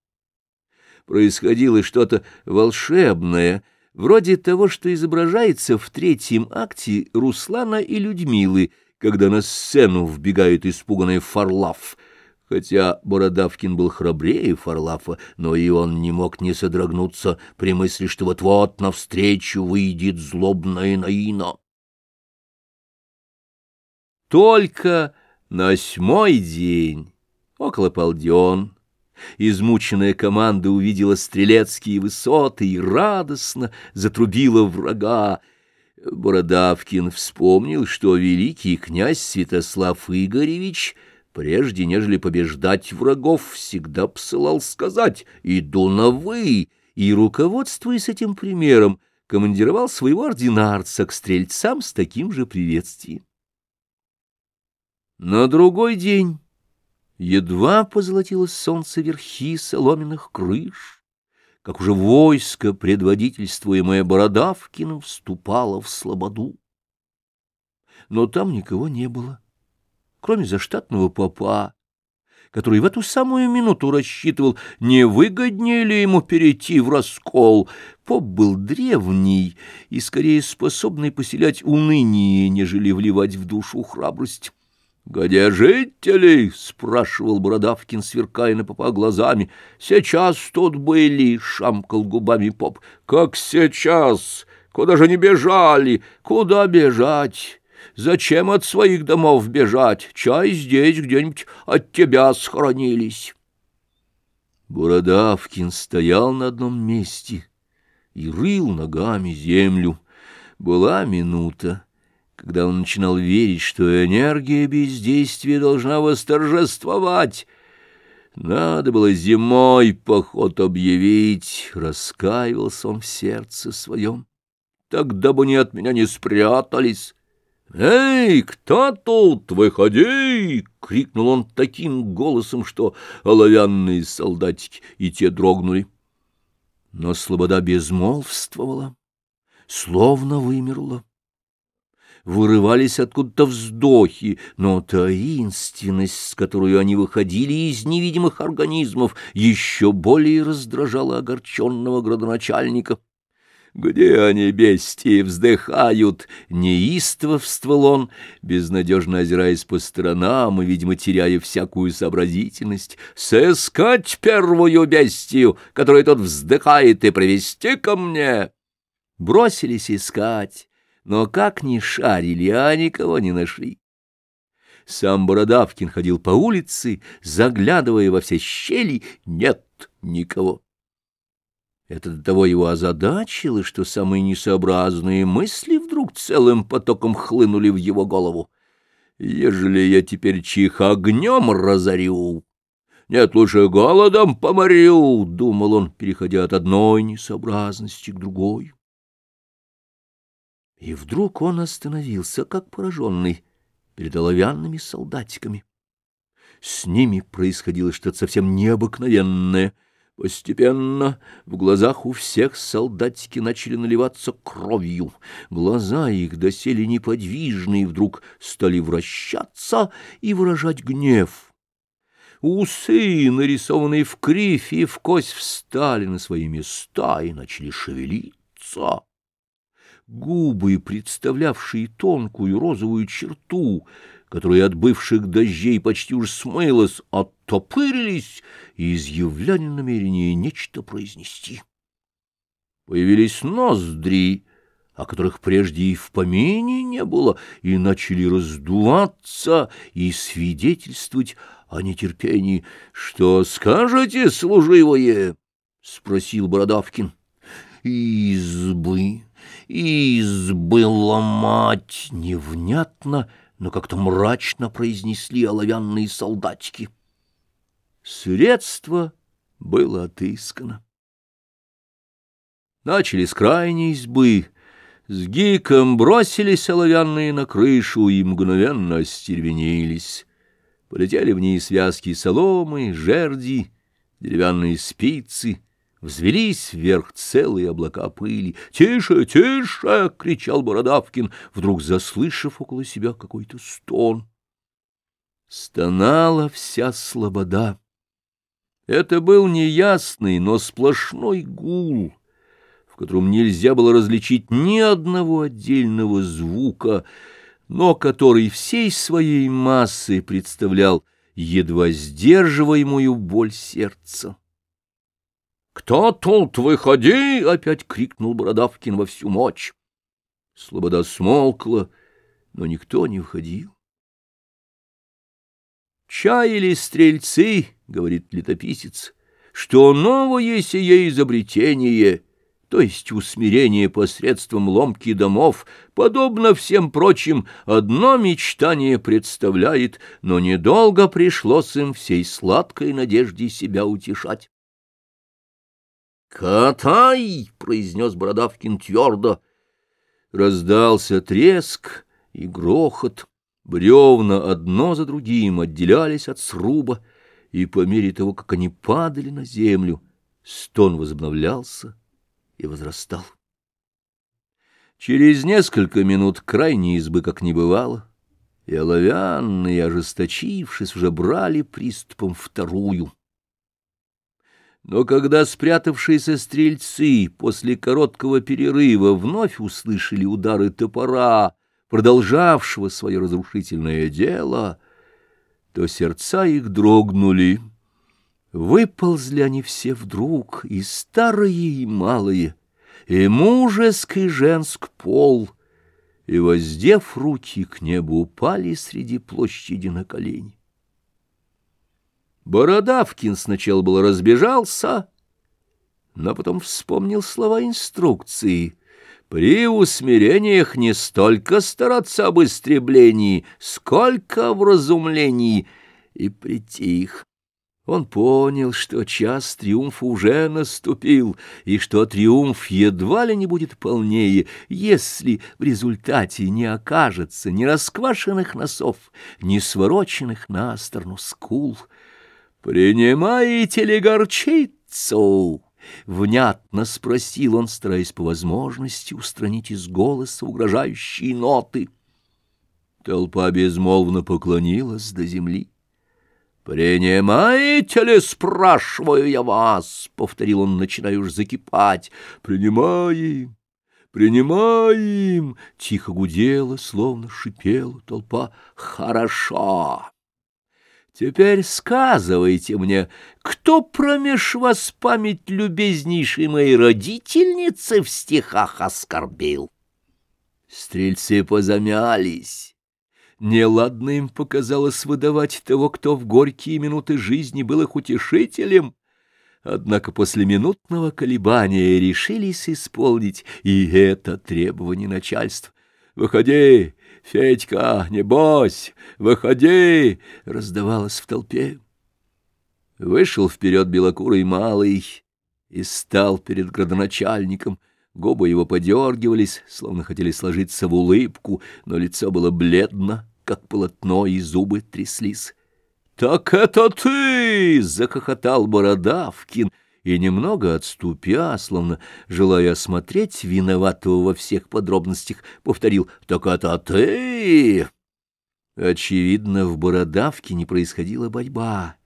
Происходило что-то волшебное, вроде того, что изображается в третьем акте Руслана и Людмилы, когда на сцену вбегает испуганный Фарлав — Хотя Бородавкин был храбрее Фарлафа, но и он не мог не содрогнуться при мысли, что вот-вот навстречу выйдет злобная Наина. Только на восьмой день, около полден, измученная команда увидела стрелецкие высоты и радостно затрубила врага. Бородавкин вспомнил, что великий князь Святослав Игоревич — прежде нежели побеждать врагов, всегда посылал сказать «иду на вы», и, руководствуясь этим примером, командировал своего ординарца к стрельцам с таким же приветствием. На другой день едва позолотилось солнце верхи соломенных крыш, как уже войско, предводительствуемое Бородавкиным, вступало в слободу. Но там никого не было кроме заштатного попа, который в эту самую минуту рассчитывал, не выгоднее ли ему перейти в раскол. Поп был древний и скорее способный поселять уныние, нежели вливать в душу храбрость. — Где жители? — спрашивал Бородавкин, сверкая на попа глазами. — Сейчас тут были, — шамкал губами поп. — Как сейчас? Куда же не бежали? Куда бежать? Зачем от своих домов бежать? Чай здесь где-нибудь от тебя схоронились. Бородавкин стоял на одном месте и рыл ногами землю. Была минута, когда он начинал верить, что энергия бездействия должна восторжествовать. Надо было зимой поход объявить, раскаивался он в сердце своем. Тогда бы они от меня не спрятались. «Эй, кто тут? Выходи!» — крикнул он таким голосом, что оловянные солдатики и те дрогнули. Но слобода безмолвствовала, словно вымерла. Вырывались откуда-то вздохи, но таинственность, с которой они выходили из невидимых организмов, еще более раздражала огорченного градоначальника. Где они, бестии, вздыхают? Неистовствовал он, безнадежно озираясь по сторонам и, видимо, теряя всякую сообразительность. Сыскать первую бестию, которая тут вздыхает, и привести ко мне. Бросились искать, но как ни шарили, а никого не нашли. Сам Бородавкин ходил по улице, заглядывая во все щели, нет никого. Это до того его озадачило, что самые несообразные мысли вдруг целым потоком хлынули в его голову. «Ежели я теперь чих огнем разорю, нет, лучше голодом поморю», — думал он, переходя от одной несообразности к другой. И вдруг он остановился, как пораженный, перед оловянными солдатиками. С ними происходило что-то совсем необыкновенное — Постепенно в глазах у всех солдатики начали наливаться кровью. Глаза их доселе неподвижные вдруг стали вращаться и выражать гнев. Усы, нарисованные в кривь и в кость, встали на свои места и начали шевелиться. Губы, представлявшие тонкую розовую черту, которая от бывших дождей почти уж смылась, оттопырились и изъявляли намерение нечто произнести. Появились ноздри, о которых прежде и в помине не было, и начали раздуваться и свидетельствовать о нетерпении. — Что скажете, служивое? — спросил Бородавкин. — Избы, избы ломать невнятно — но как-то мрачно произнесли оловянные солдатики. Средство было отыскано. Начали с крайней избы, с гиком бросились оловянные на крышу и мгновенно остервенились. Полетели в ней связки соломы, жерди, деревянные спицы — Взвелись вверх целые облака пыли. «Тише, тише!» — кричал Бородавкин, вдруг заслышав около себя какой-то стон. Стонала вся слобода. Это был неясный, но сплошной гул, в котором нельзя было различить ни одного отдельного звука, но который всей своей массой представлял едва сдерживаемую боль сердца. «Кто тут? Выходи!» — опять крикнул Бородавкин во всю мощь. Слобода смолкла, но никто не входил. «Чаяли стрельцы, — говорит летописец, — что новое сие изобретение, то есть усмирение посредством ломки домов, подобно всем прочим, одно мечтание представляет, но недолго пришлось им всей сладкой надежде себя утешать. «Катай!» — произнес Бородавкин твердо. Раздался треск и грохот. Бревна одно за другим отделялись от сруба, и по мере того, как они падали на землю, стон возобновлялся и возрастал. Через несколько минут крайней избы как не бывало, и оловянные, ожесточившись, уже брали приступом вторую. Но когда спрятавшиеся стрельцы после короткого перерыва вновь услышали удары топора, продолжавшего свое разрушительное дело, то сердца их дрогнули. Выползли они все вдруг, и старые, и малые, и мужеск, и женск пол, и, воздев руки к небу, упали среди площади на колени. Бородавкин сначала было разбежался, но потом вспомнил слова инструкции. При усмирениях не столько стараться об истреблении, сколько в разумлении, и притих. Он понял, что час триумфа уже наступил, и что триумф едва ли не будет полнее, если в результате не окажется ни расквашенных носов, ни свороченных на сторону скул — «Принимаете ли горчицу?» — внятно спросил он, стараясь по возможности устранить из голоса угрожающие ноты. Толпа безмолвно поклонилась до земли. «Принимаете ли, спрашиваю я вас?» — повторил он, начиная уж закипать. «Принимаем». «Принимаем!» — тихо гудела, словно шипела толпа. «Хорошо!» Теперь сказывайте мне, кто промеж вас память любезнейшей моей родительницы в стихах оскорбил? Стрельцы позамялись. Неладно им показалось выдавать того, кто в горькие минуты жизни был их утешителем. Однако после минутного колебания решились исполнить и это требование начальства. «Выходи, Федька, не бось, выходи!» — раздавалось в толпе. Вышел вперед белокурый малый и стал перед градоначальником. Губы его подергивались, словно хотели сложиться в улыбку, но лицо было бледно, как полотно, и зубы тряслись. «Так это ты!» — захохотал Бородавкин — и, немного отступя, словно желая осмотреть виноватого во всех подробностях, повторил «Так это ты!» Очевидно, в бородавке не происходила борьба.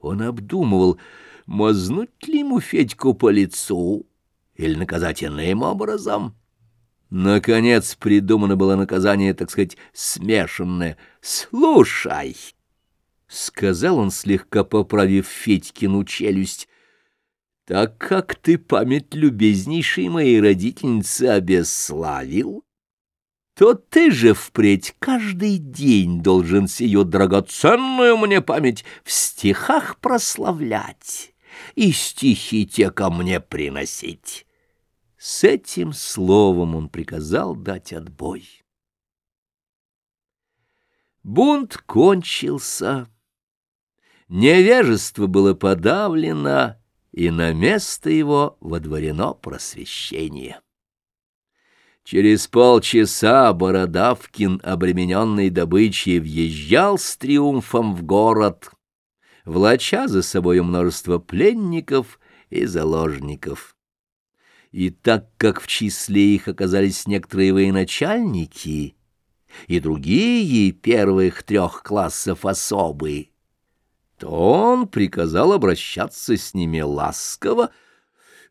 Он обдумывал, мазнуть ли ему Федьку по лицу или наказать иным образом. Наконец придумано было наказание, так сказать, смешанное. «Слушай!» — сказал он, слегка поправив Федькину челюсть, так как ты память любезнейшей моей родительницы обесславил, то ты же впредь каждый день должен сию драгоценную мне память в стихах прославлять и стихи те ко мне приносить. С этим словом он приказал дать отбой. Бунт кончился, невежество было подавлено, и на место его водворено просвещение. Через полчаса Бородавкин, обремененный добычей, въезжал с триумфом в город, влача за собою множество пленников и заложников. И так как в числе их оказались некоторые военачальники и другие первых трех классов особые, то он приказал обращаться с ними ласково,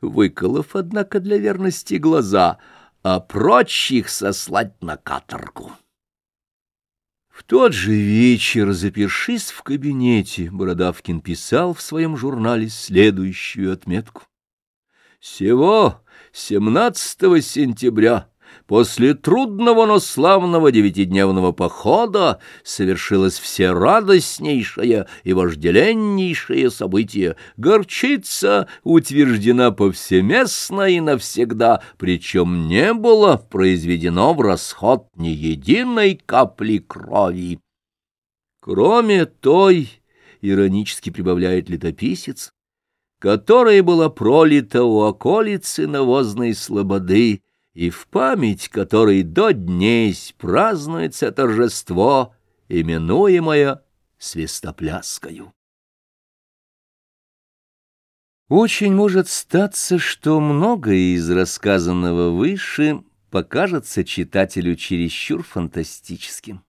выколов, однако, для верности глаза, а прочих сослать на каторгу. В тот же вечер, запершись в кабинете, Бородавкин писал в своем журнале следующую отметку. «Сего 17 сентября После трудного, но славного девятидневного похода совершилось все радостнейшее и вожделеннейшее событие. Горчица утверждена повсеместно и навсегда, причем не было произведено в расход ни единой капли крови. Кроме той, иронически прибавляет летописец, которая была пролита у околицы навозной слободы, и в память которой до дней празднуется торжество, именуемое свистопляскою. Очень может статься, что многое из рассказанного выше покажется читателю чересчур фантастическим.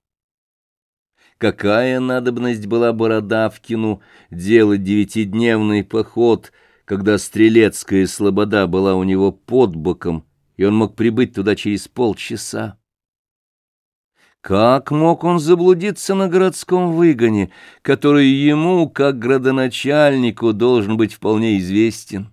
Какая надобность была Бородавкину делать девятидневный поход, когда стрелецкая слобода была у него под боком, и он мог прибыть туда через полчаса. Как мог он заблудиться на городском выгоне, который ему, как градоначальнику, должен быть вполне известен?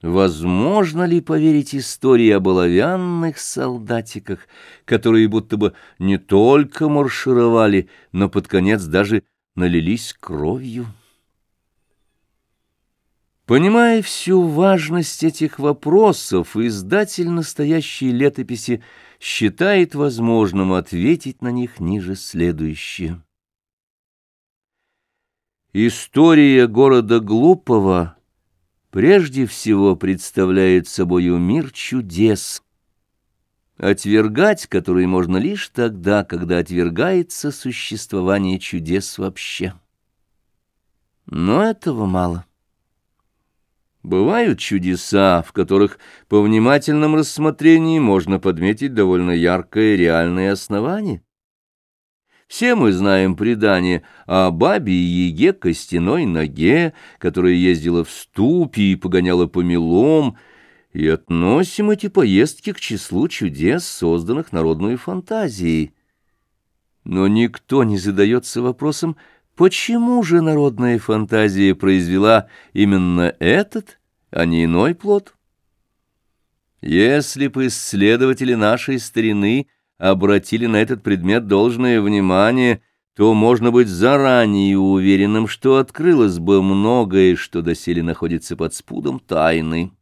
Возможно ли поверить истории об оловянных солдатиках, которые будто бы не только маршировали, но под конец даже налились кровью? Понимая всю важность этих вопросов, издатель настоящей летописи считает возможным ответить на них ниже следующее. История города Глупого прежде всего представляет собою мир чудес, отвергать который можно лишь тогда, когда отвергается существование чудес вообще. Но этого мало. Бывают чудеса, в которых по внимательном рассмотрении можно подметить довольно яркое реальное основание. Все мы знаем предание о бабе Еге костяной ноге, которая ездила в ступе и погоняла по мелом, и относим эти поездки к числу чудес, созданных народной фантазией. Но никто не задается вопросом, почему же народная фантазия произвела именно этот, а не иной плод? Если бы исследователи нашей старины обратили на этот предмет должное внимание, то можно быть заранее уверенным, что открылось бы многое, что доселе находится под спудом тайны.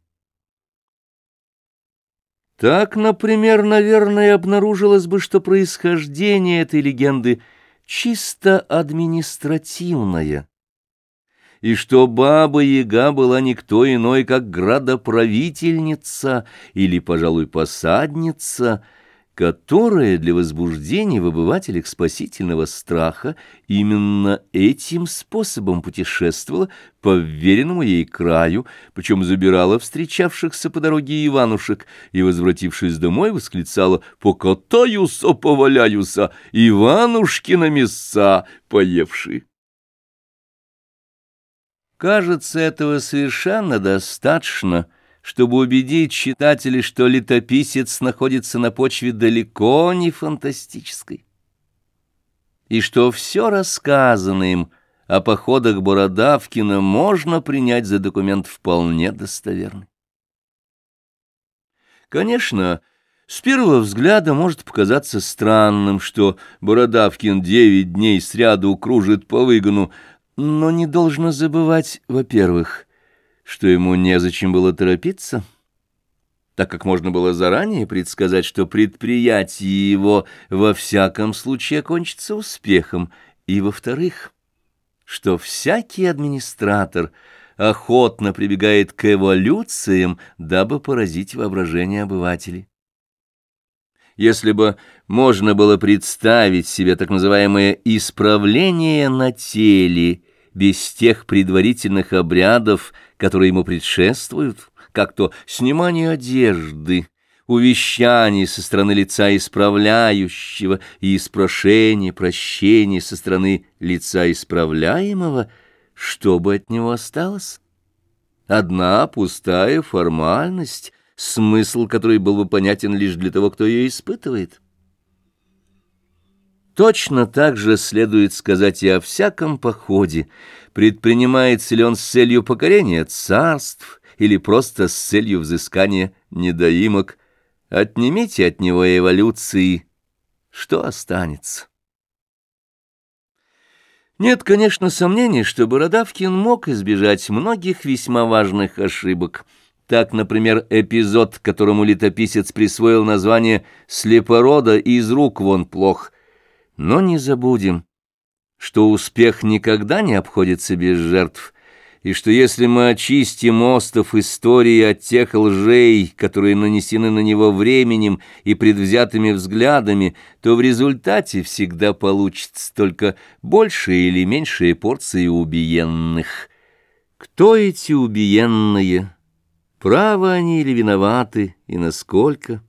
Так, например, наверное, обнаружилось бы, что происхождение этой легенды чисто административное, и что Баба-Яга была никто иной, как градоправительница или, пожалуй, посадница — которая для возбуждения в обывателях спасительного страха именно этим способом путешествовала по вверенному ей краю, причем забирала встречавшихся по дороге Иванушек и, возвратившись домой, восклицала «Покатаюся, поваляюся, Иванушки на места поевшие». Кажется, этого совершенно достаточно — чтобы убедить читателей, что летописец находится на почве далеко не фантастической, и что все рассказанное им о походах Бородавкина можно принять за документ вполне достоверный. Конечно, с первого взгляда может показаться странным, что Бородавкин девять дней сряду кружит по выгону, но не должно забывать, во-первых, что ему незачем было торопиться, так как можно было заранее предсказать, что предприятие его во всяком случае окончится успехом, и, во-вторых, что всякий администратор охотно прибегает к эволюциям, дабы поразить воображение обывателей. Если бы можно было представить себе так называемое «исправление на теле», без тех предварительных обрядов, которые ему предшествуют, как то снимание одежды, увещание со стороны лица исправляющего и испрошение, прощение со стороны лица исправляемого, что бы от него осталось? Одна пустая формальность, смысл которой был бы понятен лишь для того, кто ее испытывает. Точно так же следует сказать и о всяком походе, предпринимается ли он с целью покорения царств или просто с целью взыскания недоимок. Отнимите от него эволюции, что останется? Нет, конечно, сомнений, что Бородавкин мог избежать многих весьма важных ошибок. Так, например, эпизод, которому летописец присвоил название «Слепорода из рук вон плох», но не забудем, что успех никогда не обходится без жертв, и что если мы очистим остров истории от тех лжей, которые нанесены на него временем и предвзятыми взглядами, то в результате всегда получится только большие или меньшие порции убиенных. Кто эти убиенные? Правы они или виноваты, и насколько?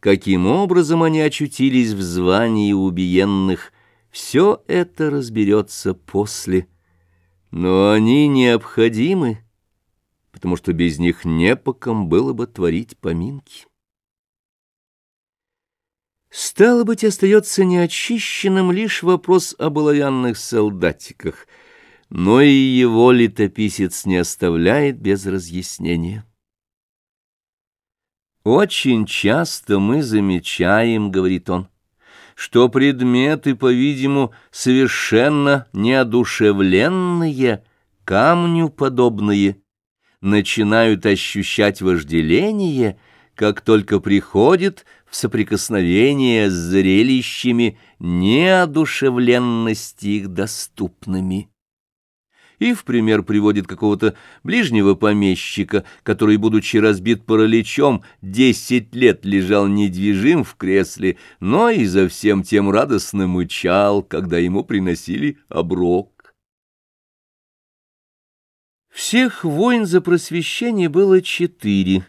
Каким образом они очутились в звании убиенных, все это разберется после. Но они необходимы, потому что без них не по было бы творить поминки. Стало быть, остается неочищенным лишь вопрос об оловянных солдатиках, но и его летописец не оставляет без разъяснения. «Очень часто мы замечаем, — говорит он, — что предметы, по-видимому, совершенно неодушевленные, камню подобные, начинают ощущать вожделение, как только приходит в соприкосновение с зрелищами неодушевленности их доступными и в пример приводит какого-то ближнего помещика, который, будучи разбит параличом, десять лет лежал недвижим в кресле, но и за всем тем радостно мычал, когда ему приносили оброк. Всех войн за просвещение было четыре.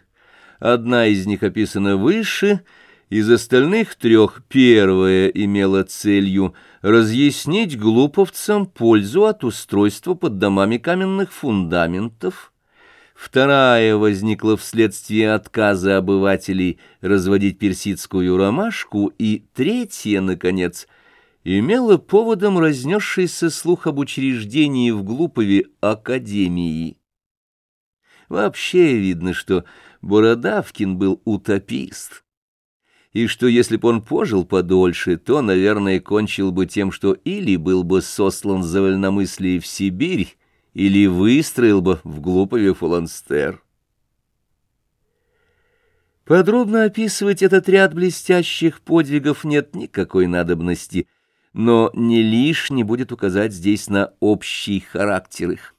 Одна из них описана выше — из остальных трех первая имела целью разъяснить глуповцам пользу от устройства под домами каменных фундаментов, Вторая возникла вследствие отказа обывателей разводить персидскую ромашку, и третья, наконец, имела поводом разнесшийся слух об учреждении в Глупове академии. Вообще видно, что Бородавкин был утопист, и что если бы он пожил подольше, то, наверное, кончил бы тем, что или был бы сослан за вольномыслие в Сибирь, или выстроил бы в Глупове фаланстер. Подробно описывать этот ряд блестящих подвигов нет никакой надобности, но не лишне будет указать здесь на общий характер их.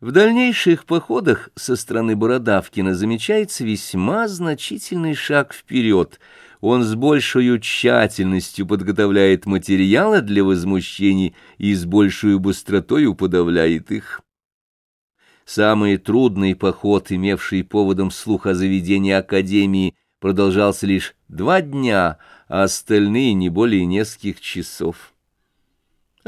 В дальнейших походах со стороны Бородавкина замечается весьма значительный шаг вперед — он с большей тщательностью подготовляет материалы для возмущений и с большей быстротой подавляет их. Самый трудный поход, имевший поводом слух о заведении Академии, продолжался лишь два дня, а остальные не более нескольких часов.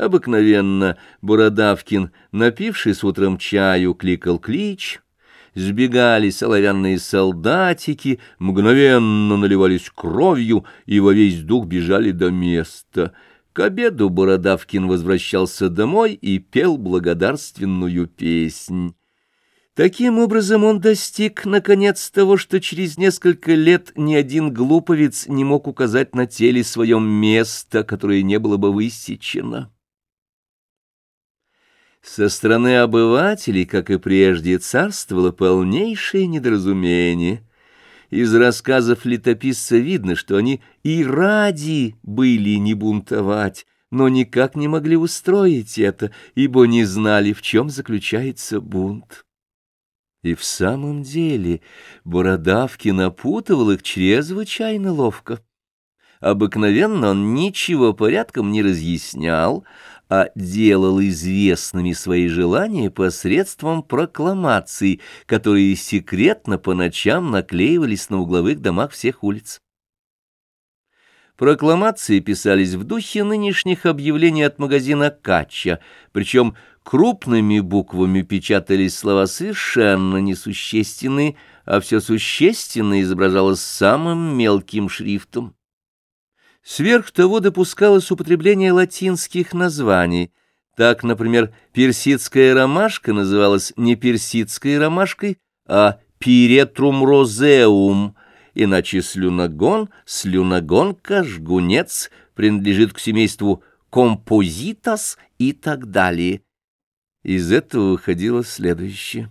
Обыкновенно Бородавкин, напившись утром чаю, кликал клич — сбегали соловянные солдатики, мгновенно наливались кровью и во весь дух бежали до места. К обеду Бородавкин возвращался домой и пел благодарственную песнь. Таким образом он достиг, наконец, того, что через несколько лет ни один глуповец не мог указать на теле своем место, которое не было бы высечено. Со стороны обывателей, как и прежде, царствовало полнейшее недоразумение. Из рассказов летописца видно, что они и ради были не бунтовать, но никак не могли устроить это, ибо не знали, в чем заключается бунт. И в самом деле Бородавки напутывал их чрезвычайно ловко. Обыкновенно он ничего порядком не разъяснял, а делал известными свои желания посредством прокламаций, которые секретно по ночам наклеивались на угловых домах всех улиц. Прокламации писались в духе нынешних объявлений от магазина «Кача», причем крупными буквами печатались слова совершенно несущественные, а все существенное изображалось самым мелким шрифтом. Сверх того допускалось употребление латинских названий. Так, например, персидская ромашка называлась не персидской ромашкой, а пиретрум розеум, иначе слюногон, слюногонка, жгунец принадлежит к семейству композитас и так далее. Из этого выходило следующее.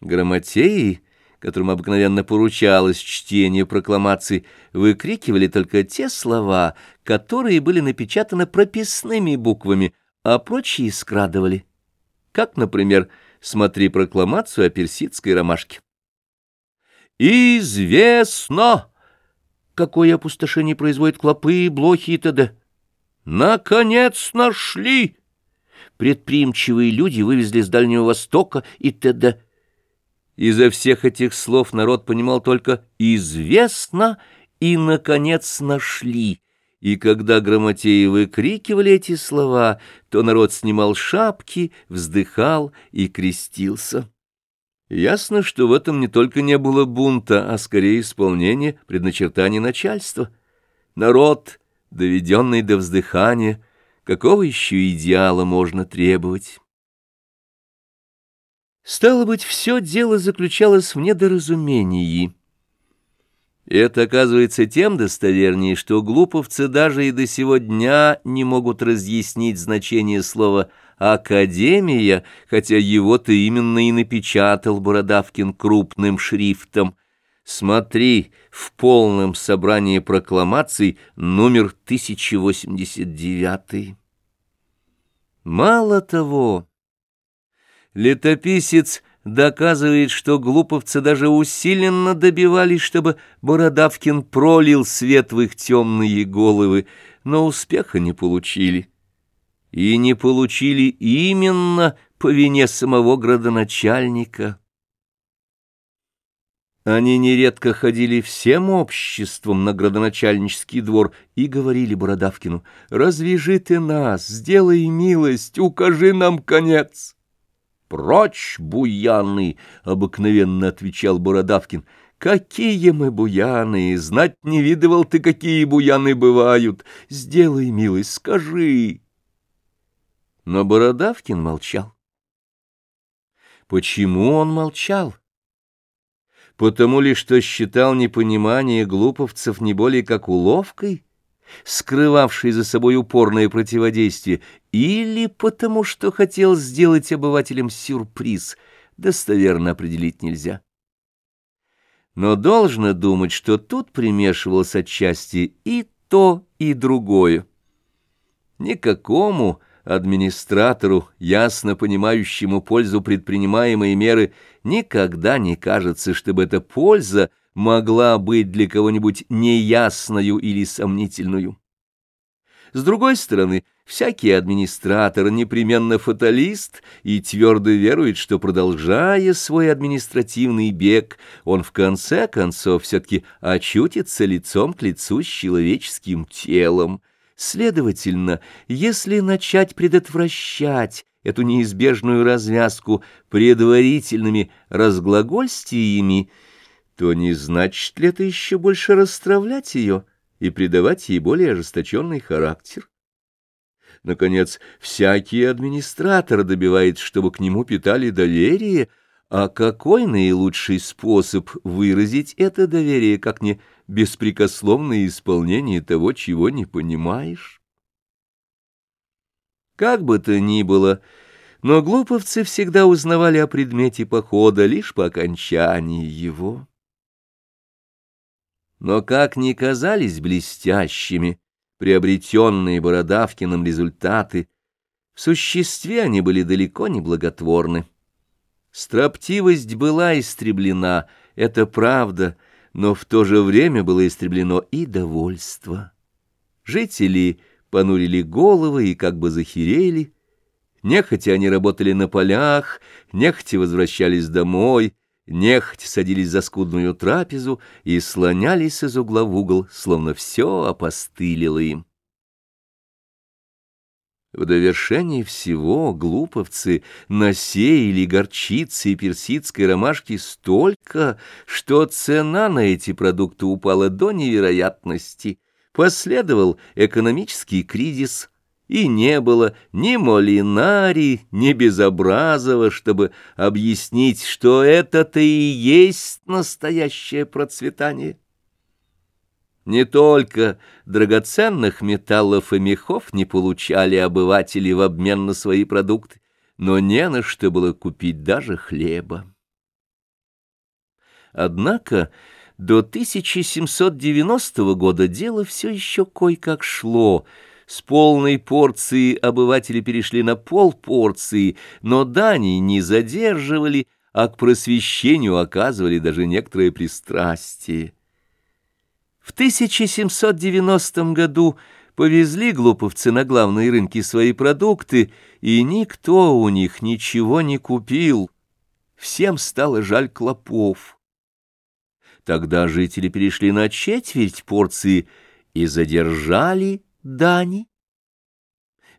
Грамотеи — которым обыкновенно поручалось чтение прокламаций, выкрикивали только те слова, которые были напечатаны прописными буквами, а прочие скрадывали. Как, например, «Смотри прокламацию о персидской ромашке». «Известно!» Какое опустошение производят клопы, блохи и т.д. «Наконец нашли!» Предприимчивые люди вывезли с Дальнего Востока и т.д. Изо всех этих слов народ понимал только «известно» и, наконец, «нашли». И когда грамотеи выкрикивали эти слова, то народ снимал шапки, вздыхал и крестился. Ясно, что в этом не только не было бунта, а скорее исполнение предначертаний начальства. Народ, доведенный до вздыхания, какого еще идеала можно требовать? Стало быть, все дело заключалось в недоразумении. Это оказывается тем достовернее, что глуповцы даже и до сего дня не могут разъяснить значение слова «академия», хотя его-то именно и напечатал Бородавкин крупным шрифтом. Смотри, в полном собрании прокламаций номер 1089. Мало того... Летописец доказывает, что глуповцы даже усиленно добивались, чтобы Бородавкин пролил свет в их темные головы, но успеха не получили. И не получили именно по вине самого градоначальника. Они нередко ходили всем обществом на градоначальнический двор и говорили Бородавкину, «Развяжи ты нас, сделай милость, укажи нам конец». «Прочь, буяны!» — обыкновенно отвечал Бородавкин. «Какие мы буяны! Знать не видывал ты, какие буяны бывают! Сделай, милость, скажи!» Но Бородавкин молчал. Почему он молчал? Потому ли, что считал непонимание глуповцев не более как уловкой, скрывавшей за собой упорное противодействие, или потому что хотел сделать обывателям сюрприз, достоверно определить нельзя. Но должно думать, что тут примешивалось отчасти и то, и другое. Никакому администратору, ясно понимающему пользу предпринимаемой меры, никогда не кажется, чтобы эта польза могла быть для кого-нибудь неясною или сомнительную. С другой стороны, всякий администратор непременно фаталист и твердо верует, что, продолжая свой административный бег, он в конце концов все-таки очутится лицом к лицу с человеческим телом, Следовательно, если начать предотвращать эту неизбежную развязку предварительными разглагольствиями, то не значит ли это еще больше расстравлять ее и придавать ей более ожесточенный характер? Наконец, всякий администратор добивается, чтобы к нему питали доверие, а какой наилучший способ выразить это доверие, как не беспрекословное исполнение того, чего не понимаешь. Как бы то ни было, но глуповцы всегда узнавали о предмете похода лишь по окончании его. Но как ни казались блестящими приобретенные Бородавкиным результаты, в существе они были далеко не благотворны. Строптивость была истреблена, это правда — но в то же время было истреблено и довольство. Жители понурили головы и как бы захерели, нехотя они работали на полях, нехотя возвращались домой, нехотя садились за скудную трапезу и слонялись из угла в угол, словно все опостылило им. В довершении всего глуповцы насеяли горчицы и персидской ромашки столько, что цена на эти продукты упала до невероятности. Последовал экономический кризис, и не было ни Молинари, ни Безобразова, чтобы объяснить, что это-то и есть настоящее процветание. Не только драгоценных металлов и мехов не получали обыватели в обмен на свои продукты, но не на что было купить даже хлеба. Однако до 1790 года дело все еще кое-как шло. С полной порции обыватели перешли на полпорции, но дани не задерживали, а к просвещению оказывали даже некоторое пристрастие. В 1790 году повезли глуповцы на главные рынки свои продукты, и никто у них ничего не купил. Всем стало жаль клопов. Тогда жители перешли на четверть порции и задержали дани.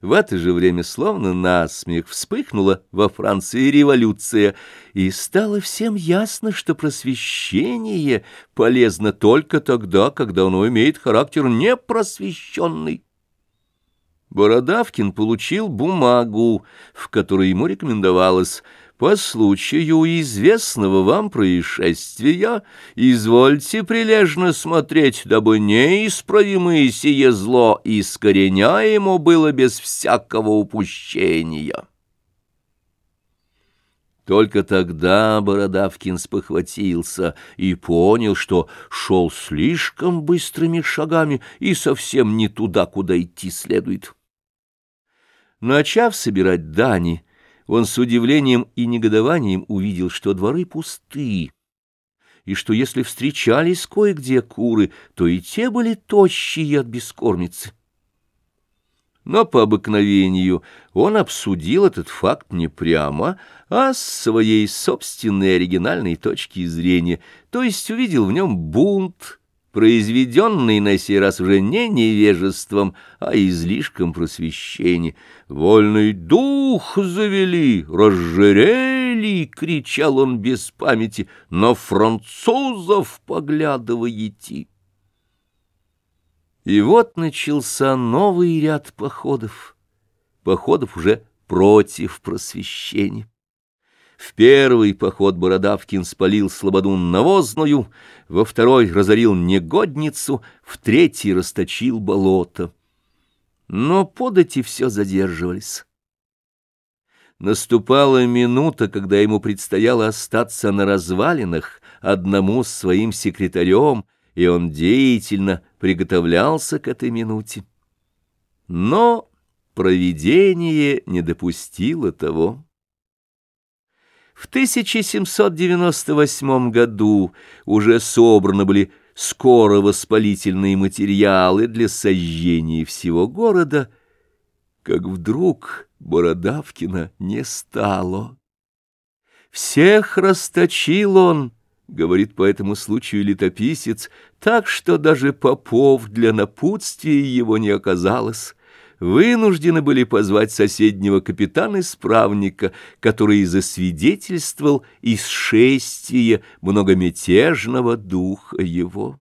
В это же время словно насмех вспыхнула во Франции революция, и стало всем ясно, что просвещение полезно только тогда, когда оно имеет характер непросвещенный. Бородавкин получил бумагу, в которой ему рекомендовалось по случаю известного вам происшествия, извольте прилежно смотреть, дабы неисправимое сие зло искореняемо было без всякого упущения. Только тогда Бородавкин спохватился и понял, что шел слишком быстрыми шагами и совсем не туда, куда идти следует. Начав собирать дани, он с удивлением и негодованием увидел, что дворы пусты, и что если встречались кое-где куры, то и те были тощие от бескормицы. Но по обыкновению он обсудил этот факт не прямо, а с своей собственной оригинальной точки зрения, то есть увидел в нем бунт произведенный на сей раз уже не невежеством, а излишком просвещения. «Вольный дух завели, разжирели!» — кричал он без памяти, «на французов поглядываете!» И вот начался новый ряд походов, походов уже против просвещения. В первый поход Бородавкин спалил слободу навозную, во второй разорил негодницу, в третий расточил болото. Но подати все задерживались. Наступала минута, когда ему предстояло остаться на развалинах одному с своим секретарем, и он деятельно приготовлялся к этой минуте. Но провидение не допустило того. В 1798 году уже собраны были скоро воспалительные материалы для сожжения всего города, как вдруг Бородавкина не стало. Всех расточил он, говорит по этому случаю летописец, так что даже попов для напутствия его не оказалось вынуждены были позвать соседнего капитана-исправника, который засвидетельствовал исшествие многомятежного духа его.